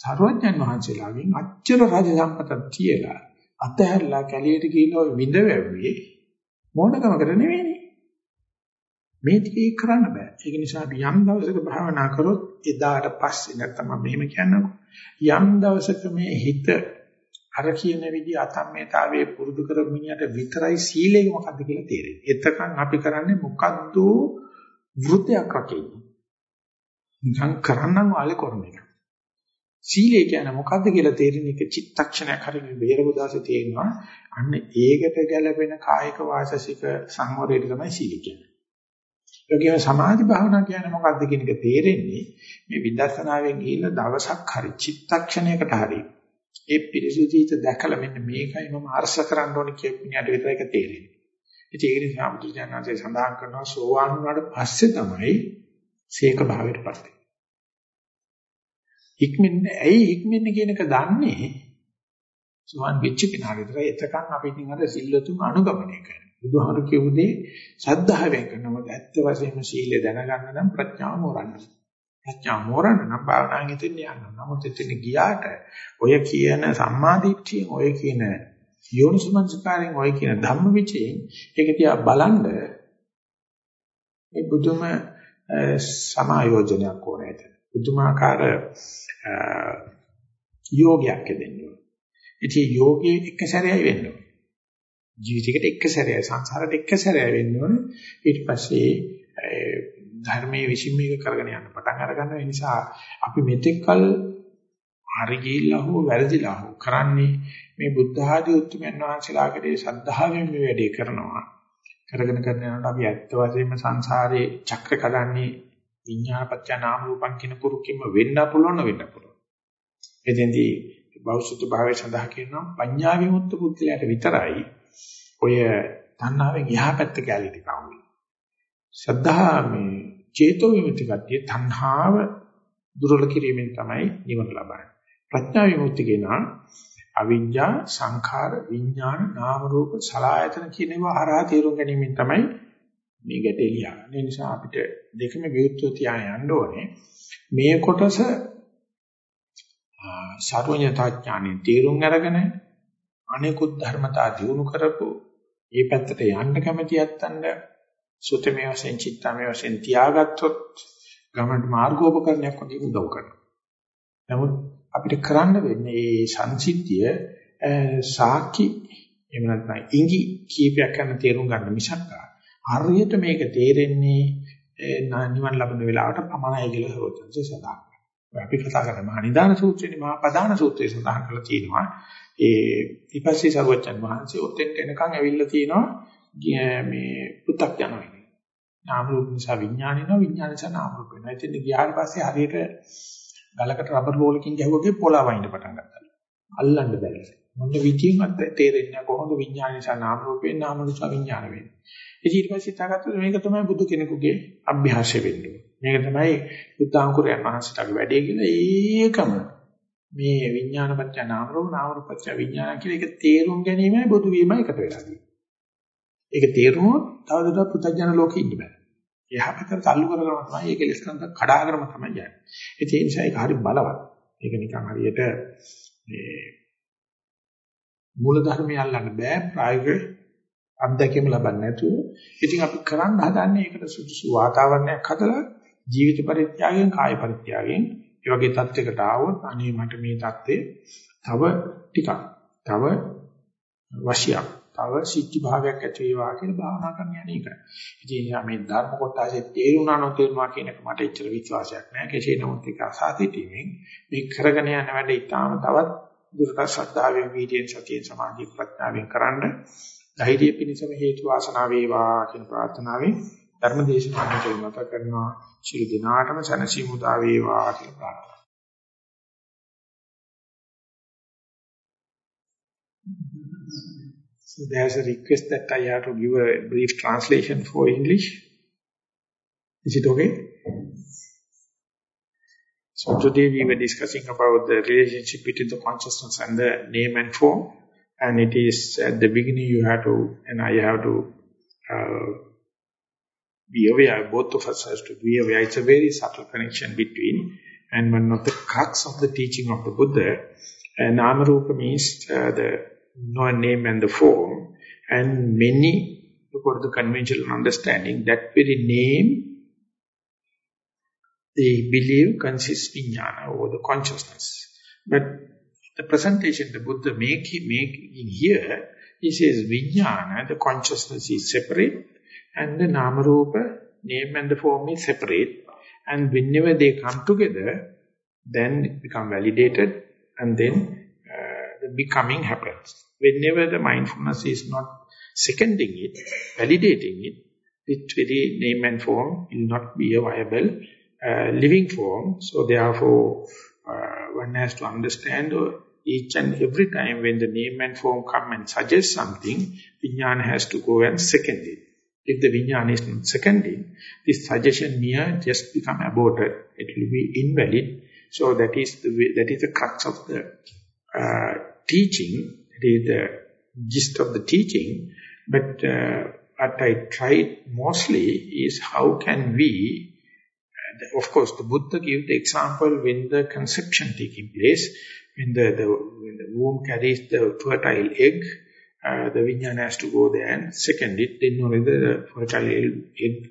සර්වඥන් වහන්සේලාගෙන් අච්චර රජ සම්පතක් තියලා අතහැරලා කැලියට ගිහිල්ලා විඳ වැව්වේ මොනකමකට නෙවෙයිනේ. මේ ටිකේ කරන්න බෑ. ඒක නිසා අපි යම් දවසක භාවනා කරොත් එදාට පස්සේ නැත්තම් මම මෙහෙම කියන්නකෝ. යම් දවසක මේ හිත අර කියන විදිහ අතම්මේතාවයේ පුරුදු කරපු මිනිහට විතරයි සීලය මොකද්ද කියලා තේරෙන්නේ. එතකන් අපි කරන්නේ මොකද්ද වෘතයක් රකින්න. නිකන් කරන්නම් වාලේ කරන එක. සීලය කියන්නේ මොකද්ද කියලා තේරෙන එක චිත්තක්ෂණයක් හරියට බේරබුදාසේ තේරෙනවා. අන්න ඒකට ගැළපෙන කායික වාචසික සංවරයට තමයි සීල කියන්නේ. ඒකේ සමාධි භාවනා කියන්නේ මොකද්ද කියන එක තේරෙන්නේ මේ විදර්ශනාවෙන් ගිහිල්ලා දවසක් හරි චිත්තක්ෂණයකට හරි ඒ පිරිසුදු හිත දැකලා මෙන්න මේකයි මම අරස කරන්න ඕනේ කියපු නියට විතරයි ඒක තේරෙන්නේ. ඉතින් ඒ නිසා බුදුජානනාංශය සඳහන් කරනවා සෝවාන් වුණාට පස්සේ තමයි සීක භාවයටපත් වෙන්නේ. ඉක්මෙන්නේ ඇයි ඉක්මෙන්නේ කියන එක දන්නේ සෝවාන් වෙච්ච කෙනා විතරයි. එතකන් අපි ඉතින් අර සිල්ලතුන් අනුගමනය කරනවා. බුදුහාරු කියුදී සද්ධාවෙන් කරනවා. ඇත්ත වශයෙන්ම සීලය දැනගන්න නම් ප්‍රඥාව මෝරන්න. ප්‍රඥාව මෝරන්න නම් භාවනාවෙන් ඉතින් යන්න. නමුත් එතන ගියාට ඔය කියන සම්මාදිට්ඨිය ඔය කියන යෝනිසමංසකාරයෙන් ඔය කියන ධම්මවිචයෙන් ඒක තියා බලන්න මේ බුදුම සමායෝජනයක් ඕනේද බුදුමාකාර යෝගයක් දෙන්න ඕන. ඉතින් යෝගයේ එක සැරේයි වෙන්න ඕන. ජීවිතයකට එක සැරේයි සංසාරයට එක සැරේයි වෙන්න ඕන. ඊට පස්සේ ධර්මයේ විසින් මේක කරගෙන යන්න පටන් අරගන්න නිසා අපි මෙතෙක්කල් හරි ගිහිල්ලා හෝ වැරදිලා හෝ කරන්නේ මේ බුද්ධ ආදී උතුම්යන් වහන්සේලාගේ ශ්‍රද්ධාවෙන් මේ වැඩේ කරනවා. කරගෙන කරගෙන යනකොට අපි ඇත්ත වශයෙන්ම සංසාරේ චක්‍ර කඩන්නේ විඤ්ඤාපච්ච නාම රූපං කියන පුරුකින්ම වෙන්න පුළුවන් වෙන්න පුළුවන්. එතෙන්දී බෞද්ධ භාවයේ සඳහා කියනවා පඤ්ඤා විමුක්ත පුද්ගලයාට විතරයි ඔය තණ්හාවෙන් එහා පැත්ත කැලිටි කවුයි. ශ්‍රද්ධා මේ චේතෝ විමුක්ති කතිය තණ්හාව දුර්වල කිරීමෙන් තමයි නිවන ලබන්නේ. ප්‍රඥා විමුක්ති කියනවා අවිඤ්ඤා සංඛාර විඥාන නාම රූප සලආයතන කියන ඒවා හරහා තේරුම් ගැනීමෙන් තමයි මේ ගැටේ ලියන්නේ. ඒ නිසා අපිට දෙකම විරුද්ධව තියාගෙන යන්න ඕනේ. මේ කොටස සර්වඥතා ඥානෙ තේරුම් අරගෙන අනිකුත් ධර්මතා දිනු කරපු මේ පැත්තට යන්න කැමති යත්තන්ට සුතමේ වශයෙන් චිත්තමේ වශයෙන් තියාගත්තොත් ගමන්ට මාර්ගෝපකරණයක් වගේ උදව් කරනවා. නමුත් අපිට කරන්න වෙන්නේ මේ සංසිද්ධිය සාකි එහෙම නැත්නම් ඉඟි කීපයක් කරන තේරුම් ගන්න මිසක් හරියට මේක තේරෙන්නේ නිවන් ලබන වෙලාවට පමණයි කියලා සරෝජන්සේ සඳහන් අපි කතා කරන්නේ මහා නිදාන සූත්‍රයේ මහා ප්‍රධාන සූත්‍රයේ සඳහන් කරලා තියෙනවා. ඒ ඊපස්සේ සර්වචන් වහන්සේ ඔතෙන්ට එනකන් ඇවිල්ලා තියෙනවා මේ පු탁 යනවා. නාම රූප නිසා විඥාන වෙනවා විඥාන නිසා නාම රූප වෙනවා. එතෙන් ගියාට පස්සේ හරියට ගලකට රබර් බෝලකින් ගැහුවගේ පොළවයින්ද පටන් ගත්තා. අල්ලන්න බැහැ. මොන විදියෙන්වත් තේරෙන්නේ කොහොමද විඥාන නිසා නාම රූප වෙන්නේ නාම නිසා විඥාන වෙන්නේ. ඊට පස්සේ හිතාගත්තොත් මේක තමයි බුදු කෙනෙකුගේ අභ්‍යාසය වෙන්නේ. මේක තමයි බුද්ධාංකුරයන් වහන්සේටගේ වැඩේ කියලා ඒකම මේ විඥානපත්‍ය නාම රූප නාම රූපපත්‍ය විඥාන කියලා ඒක තේරුම් ගැනීමයි බුදු වීම එකට වෙලා තියෙන්නේ. ඒක තේරුමොත් තවදුරටත් පුතඥ ලෝකෙ ඉන්න බෑ. එහාපතට තල්ලු කරගෙන තමයි ඒක ලෙස්කන්ද කඩාගෙන තමයි යන්නේ. ඒ නිසා ඒක හරි බලවත්. ඒක නිකන් හරියට මේ මූල ධර්මය අල්ලන්න බෑ ප්‍රායෝගික අත්දැකීම ලබන්නේ නැතුව. ඉතින් අපි කරන්න හදන්නේ ඒකට සුදුසු වාතාවරණයක් හදලා ජීවිත පරිත්‍යාගයෙන් කාය පරිත්‍යාගයෙන් ඒ වගේ තත්යකට ආවොත් අනේ මට මේ தත්ත්වේ තව ටිකක් තව වශයක් තව සිද්ධි භාවයක් ඇති වේවා කියලා භාවනා කරන්න යන්නේ ඒකයි. ඉතින් මේ ධර්ම කොටසේ තේරුණා නොතේරුණා කියන එක මට එච්චර විශ්වාසයක් නැහැ. කෙසේ නමුත් ඒක අසාතිතීමෙන් මේ කරගෙන යන වැඩ ඊටාම තවත් දුරට ශ්‍රද්ධාවෙන් වීර්යයෙන් සතියෙන් සමාධි ප්‍රඥාවෙන් කරන්න ධෛර්ය පිණිසම හේතු වාසනා වේවා කියන ප්‍රාර්ථනාවෙන් ධර්ම දේශනාවට මත කරනවා ශිරු දිනාටම සනසි මුදා වේවා කියලා ප්‍රාර්ථනා So there's a request that I have to give a brief translation for English. Is it okay? So today we were discussing about the relationship between the consciousness and the name and form. And it is at the beginning you have to, and I have to uh, be aware, both of us have to be aware. It's a very subtle connection between, and one of the crux of the teaching of the Buddha, uh, Namarupa means uh, the name and the form, and many, according to the conventional understanding, that very name, they believe consists vijnana or the consciousness. But the presentation the Buddha make, make in here, he says vijnana, the consciousness is separate, and the namarupa, name and the form is separate. And whenever they come together, then become validated, and then the becoming happens. Whenever the mindfulness is not seconding it, validating it, it very name and form will not be a viable uh, living form. So therefore, uh, one has to understand each and every time when the name and form come and suggest something, vijnana has to go and second it. If the vijnana is not seconding, this suggestion mere just become aborted. It will be invalid. So that is the way, that is the crux of the uh, teaching. It is the gist of the teaching. But uh, what I tried mostly is how can we, uh, of course the Buddha gave the example when the conception taking place, when the, the, when the womb carries the fertile egg, uh, the vinyana has to go there and second it, then only the fertile egg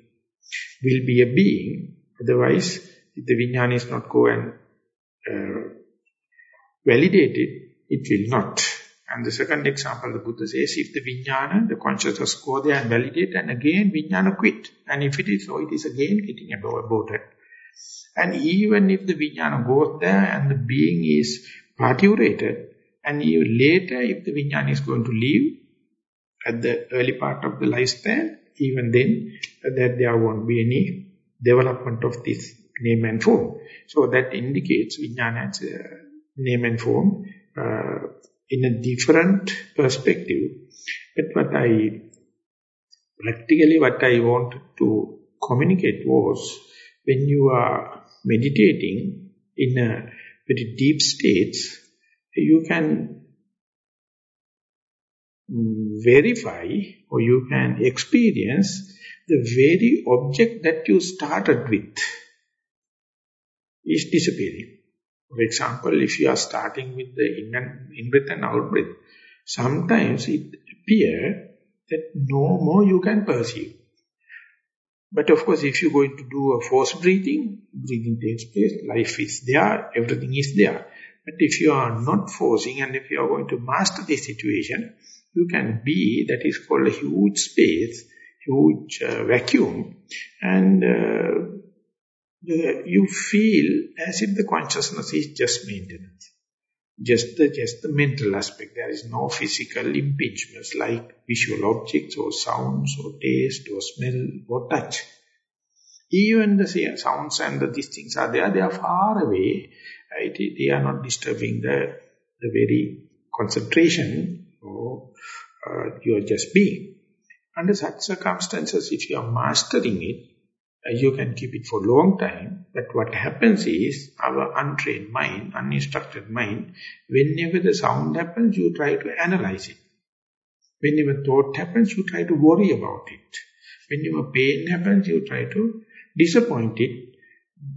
will be a being. Otherwise, if the vinyana is not go and uh, validate it, it will not. And the second example, the Buddha says, if the vijnana, the consciousness go there and validate, and again vijnana quit. And if it is so, it is again getting aborted. And even if the vijnana goes there and the being is parturated, and even later, if the vijnana is going to leave at the early part of the lifespan, even then, that there won't be any development of this name and form. So that indicates vijnana's uh, name and form in a different perspective. But what I, practically what I want to communicate was, when you are meditating in a very deep state, you can verify or you can experience the very object that you started with is disappearing. For example, if you are starting with the in and in breath and out breath, sometimes it appears that no more you can perceive. But of course, if you're going to do a forced breathing, breathing takes place, life is there, everything is there. But if you are not forcing and if you are going to master this situation, you can be, that is called a huge space, huge uh, vacuum, and uh, the, you feel as if the consciousness is just maintenance. Just the, just the mental aspect. There is no physical impingements like visual objects or sounds or taste or smell or touch. Even the sounds and the, these things are there, they are far away. Right? They are not disturbing the, the very concentration or uh, you are just being. Under such circumstances, if you are mastering it, you can keep it for long time. But what happens is, our untrained mind, uninstructed mind, whenever the sound happens, you try to analyze it. Whenever thought happens, you try to worry about it. Whenever pain happens, you try to disappoint it.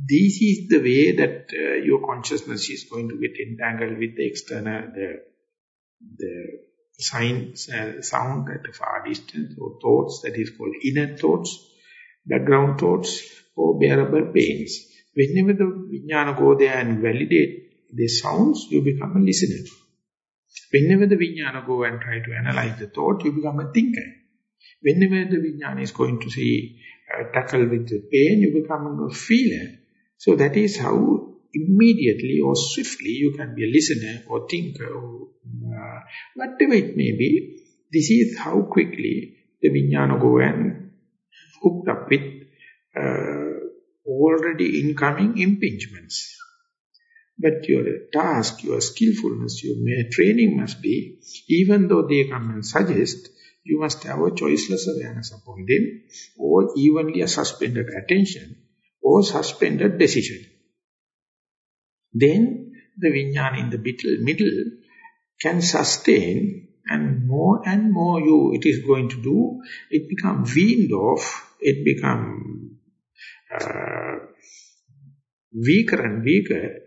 This is the way that uh, your consciousness is going to get entangled with the external, the, the sign, uh, sound at a far distance, or thoughts, that is called inner thoughts, background thoughts or bearable pains. Whenever the vijnana go there and validate the sounds, you become a listener. Whenever the vijnana go and try to analyze the thought, you become a thinker. Whenever the vijnana is going to see, uh, tackle with the pain, you become a feeler. So that is how immediately or swiftly you can be a listener or thinker or uh, whatever it may be. This is how quickly the vijnana go and hooked up with uh, already incoming impingements. But your task, your skillfulness, your training must be, even though they come and suggest, you must have a choiceless awareness upon them, or evenly a suspended attention, or suspended decision. Then the vijnana in the middle can sustain and more and more you it is going to do, it becomes weaned off it become uh, weaker and weaker,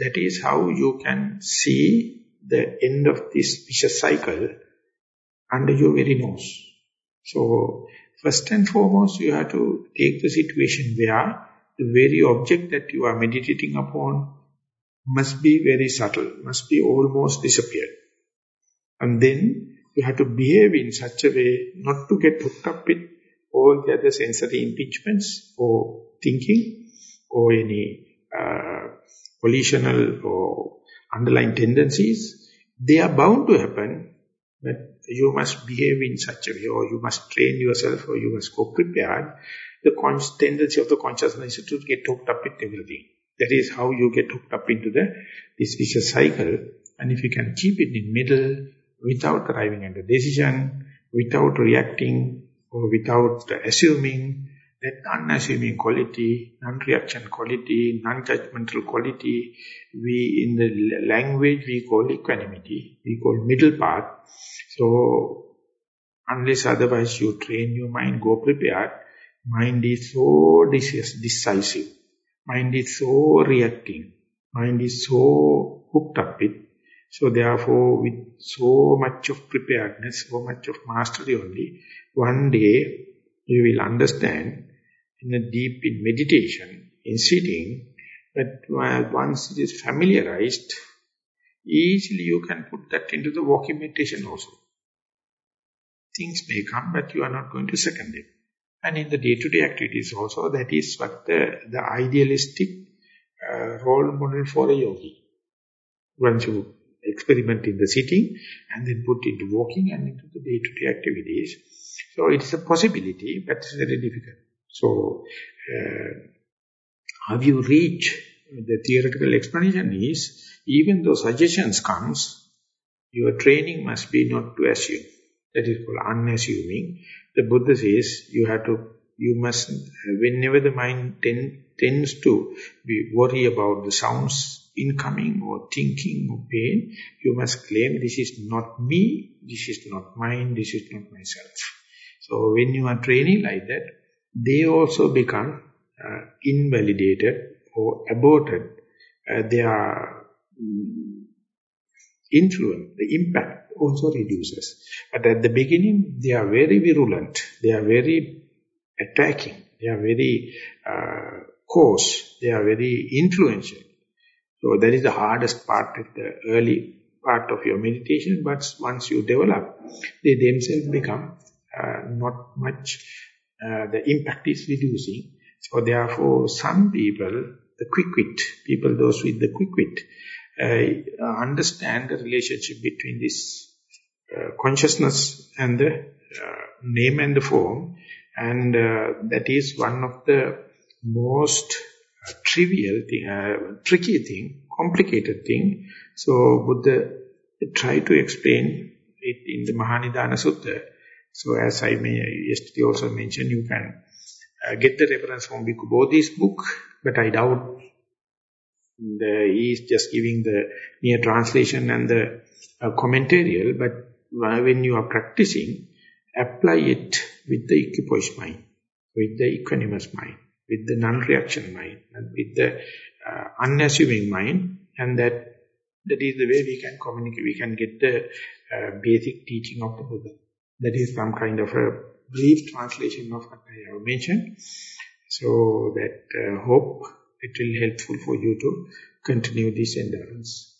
that is how you can see the end of this vicious cycle under your very nose. So, first and foremost, you have to take the situation where the very object that you are meditating upon must be very subtle, must be almost disappeared. And then you have to behave in such a way not to get hooked up with all the other sensory impingements or thinking or any uh, volitional or underlying tendencies, they are bound to happen, but you must behave in such a way or you must train yourself or you must go prepared. The tendency of the consciousness is to get hooked up with everything. That is how you get hooked up into the this vicious cycle. And if you can keep it in middle without arriving at a decision, without reacting or without assuming, that unassuming quality, non-reaction quality, non-judgmental quality, we in the language we call equanimity, we call middle path. So unless otherwise you train your mind, go prepared, mind is so decisive, mind is so reacting, mind is so hooked up with. So therefore, with so much of preparedness, so much of mastery only, one day you will understand in a deep in meditation, in sitting, that once it is familiarized, easily you can put that into the walking meditation also. Things may come, but you are not going to second them. And in the day-to-day -day activities also, that is what the, the idealistic uh, role model for a yogi. Once you experiment in the sitting, and then put into walking and into the day-to-day -day activities. So it is a possibility, but it's very difficult. So, uh, you reach the theoretical explanation is, even though suggestions comes, your training must be not to assume. That is called unassuming. The Buddha says you have to, you must, whenever the mind ten, tends to be worry about the sounds incoming or thinking or pain, you must claim this is not me, this is not mine, this is not myself. So when you are training like that, they also become uh, invalidated or aborted. Uh, their um, influence, the impact also reduces. But at the beginning, they are very virulent. They are very attacking. They are very uh, coarse. They are very influential. So that is the hardest part at the early part of your meditation. But once you develop, they themselves become uh, not much uh, the impact is reducing. So therefore, some people, the quick wit, people those with the quick wit, uh, understand the relationship between this uh, consciousness and the uh, name and the form. And uh, that is one of the most trivial thing, tricky thing, complicated thing. So Buddha tried to explain it in the Mahanidana Sutta so as I may yesterday also mentioned, you can uh, get the reference from Bhikkhu Bodhi's book, but I doubt the, he is just giving the near translation and the uh, commentarial, but when you are practicing, apply it with the equipoise mind, with the equanimous mind, with the non-reaction mind, and with the uh, unassuming mind, and that that is the way we can communicate, we can get the uh, basic teaching of the Buddha. That is some kind of a brief translation of what I have mentioned. So that uh, hope it will helpful for you to continue this endurance.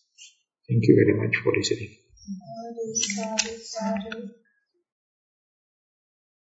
Thank you very much for listening.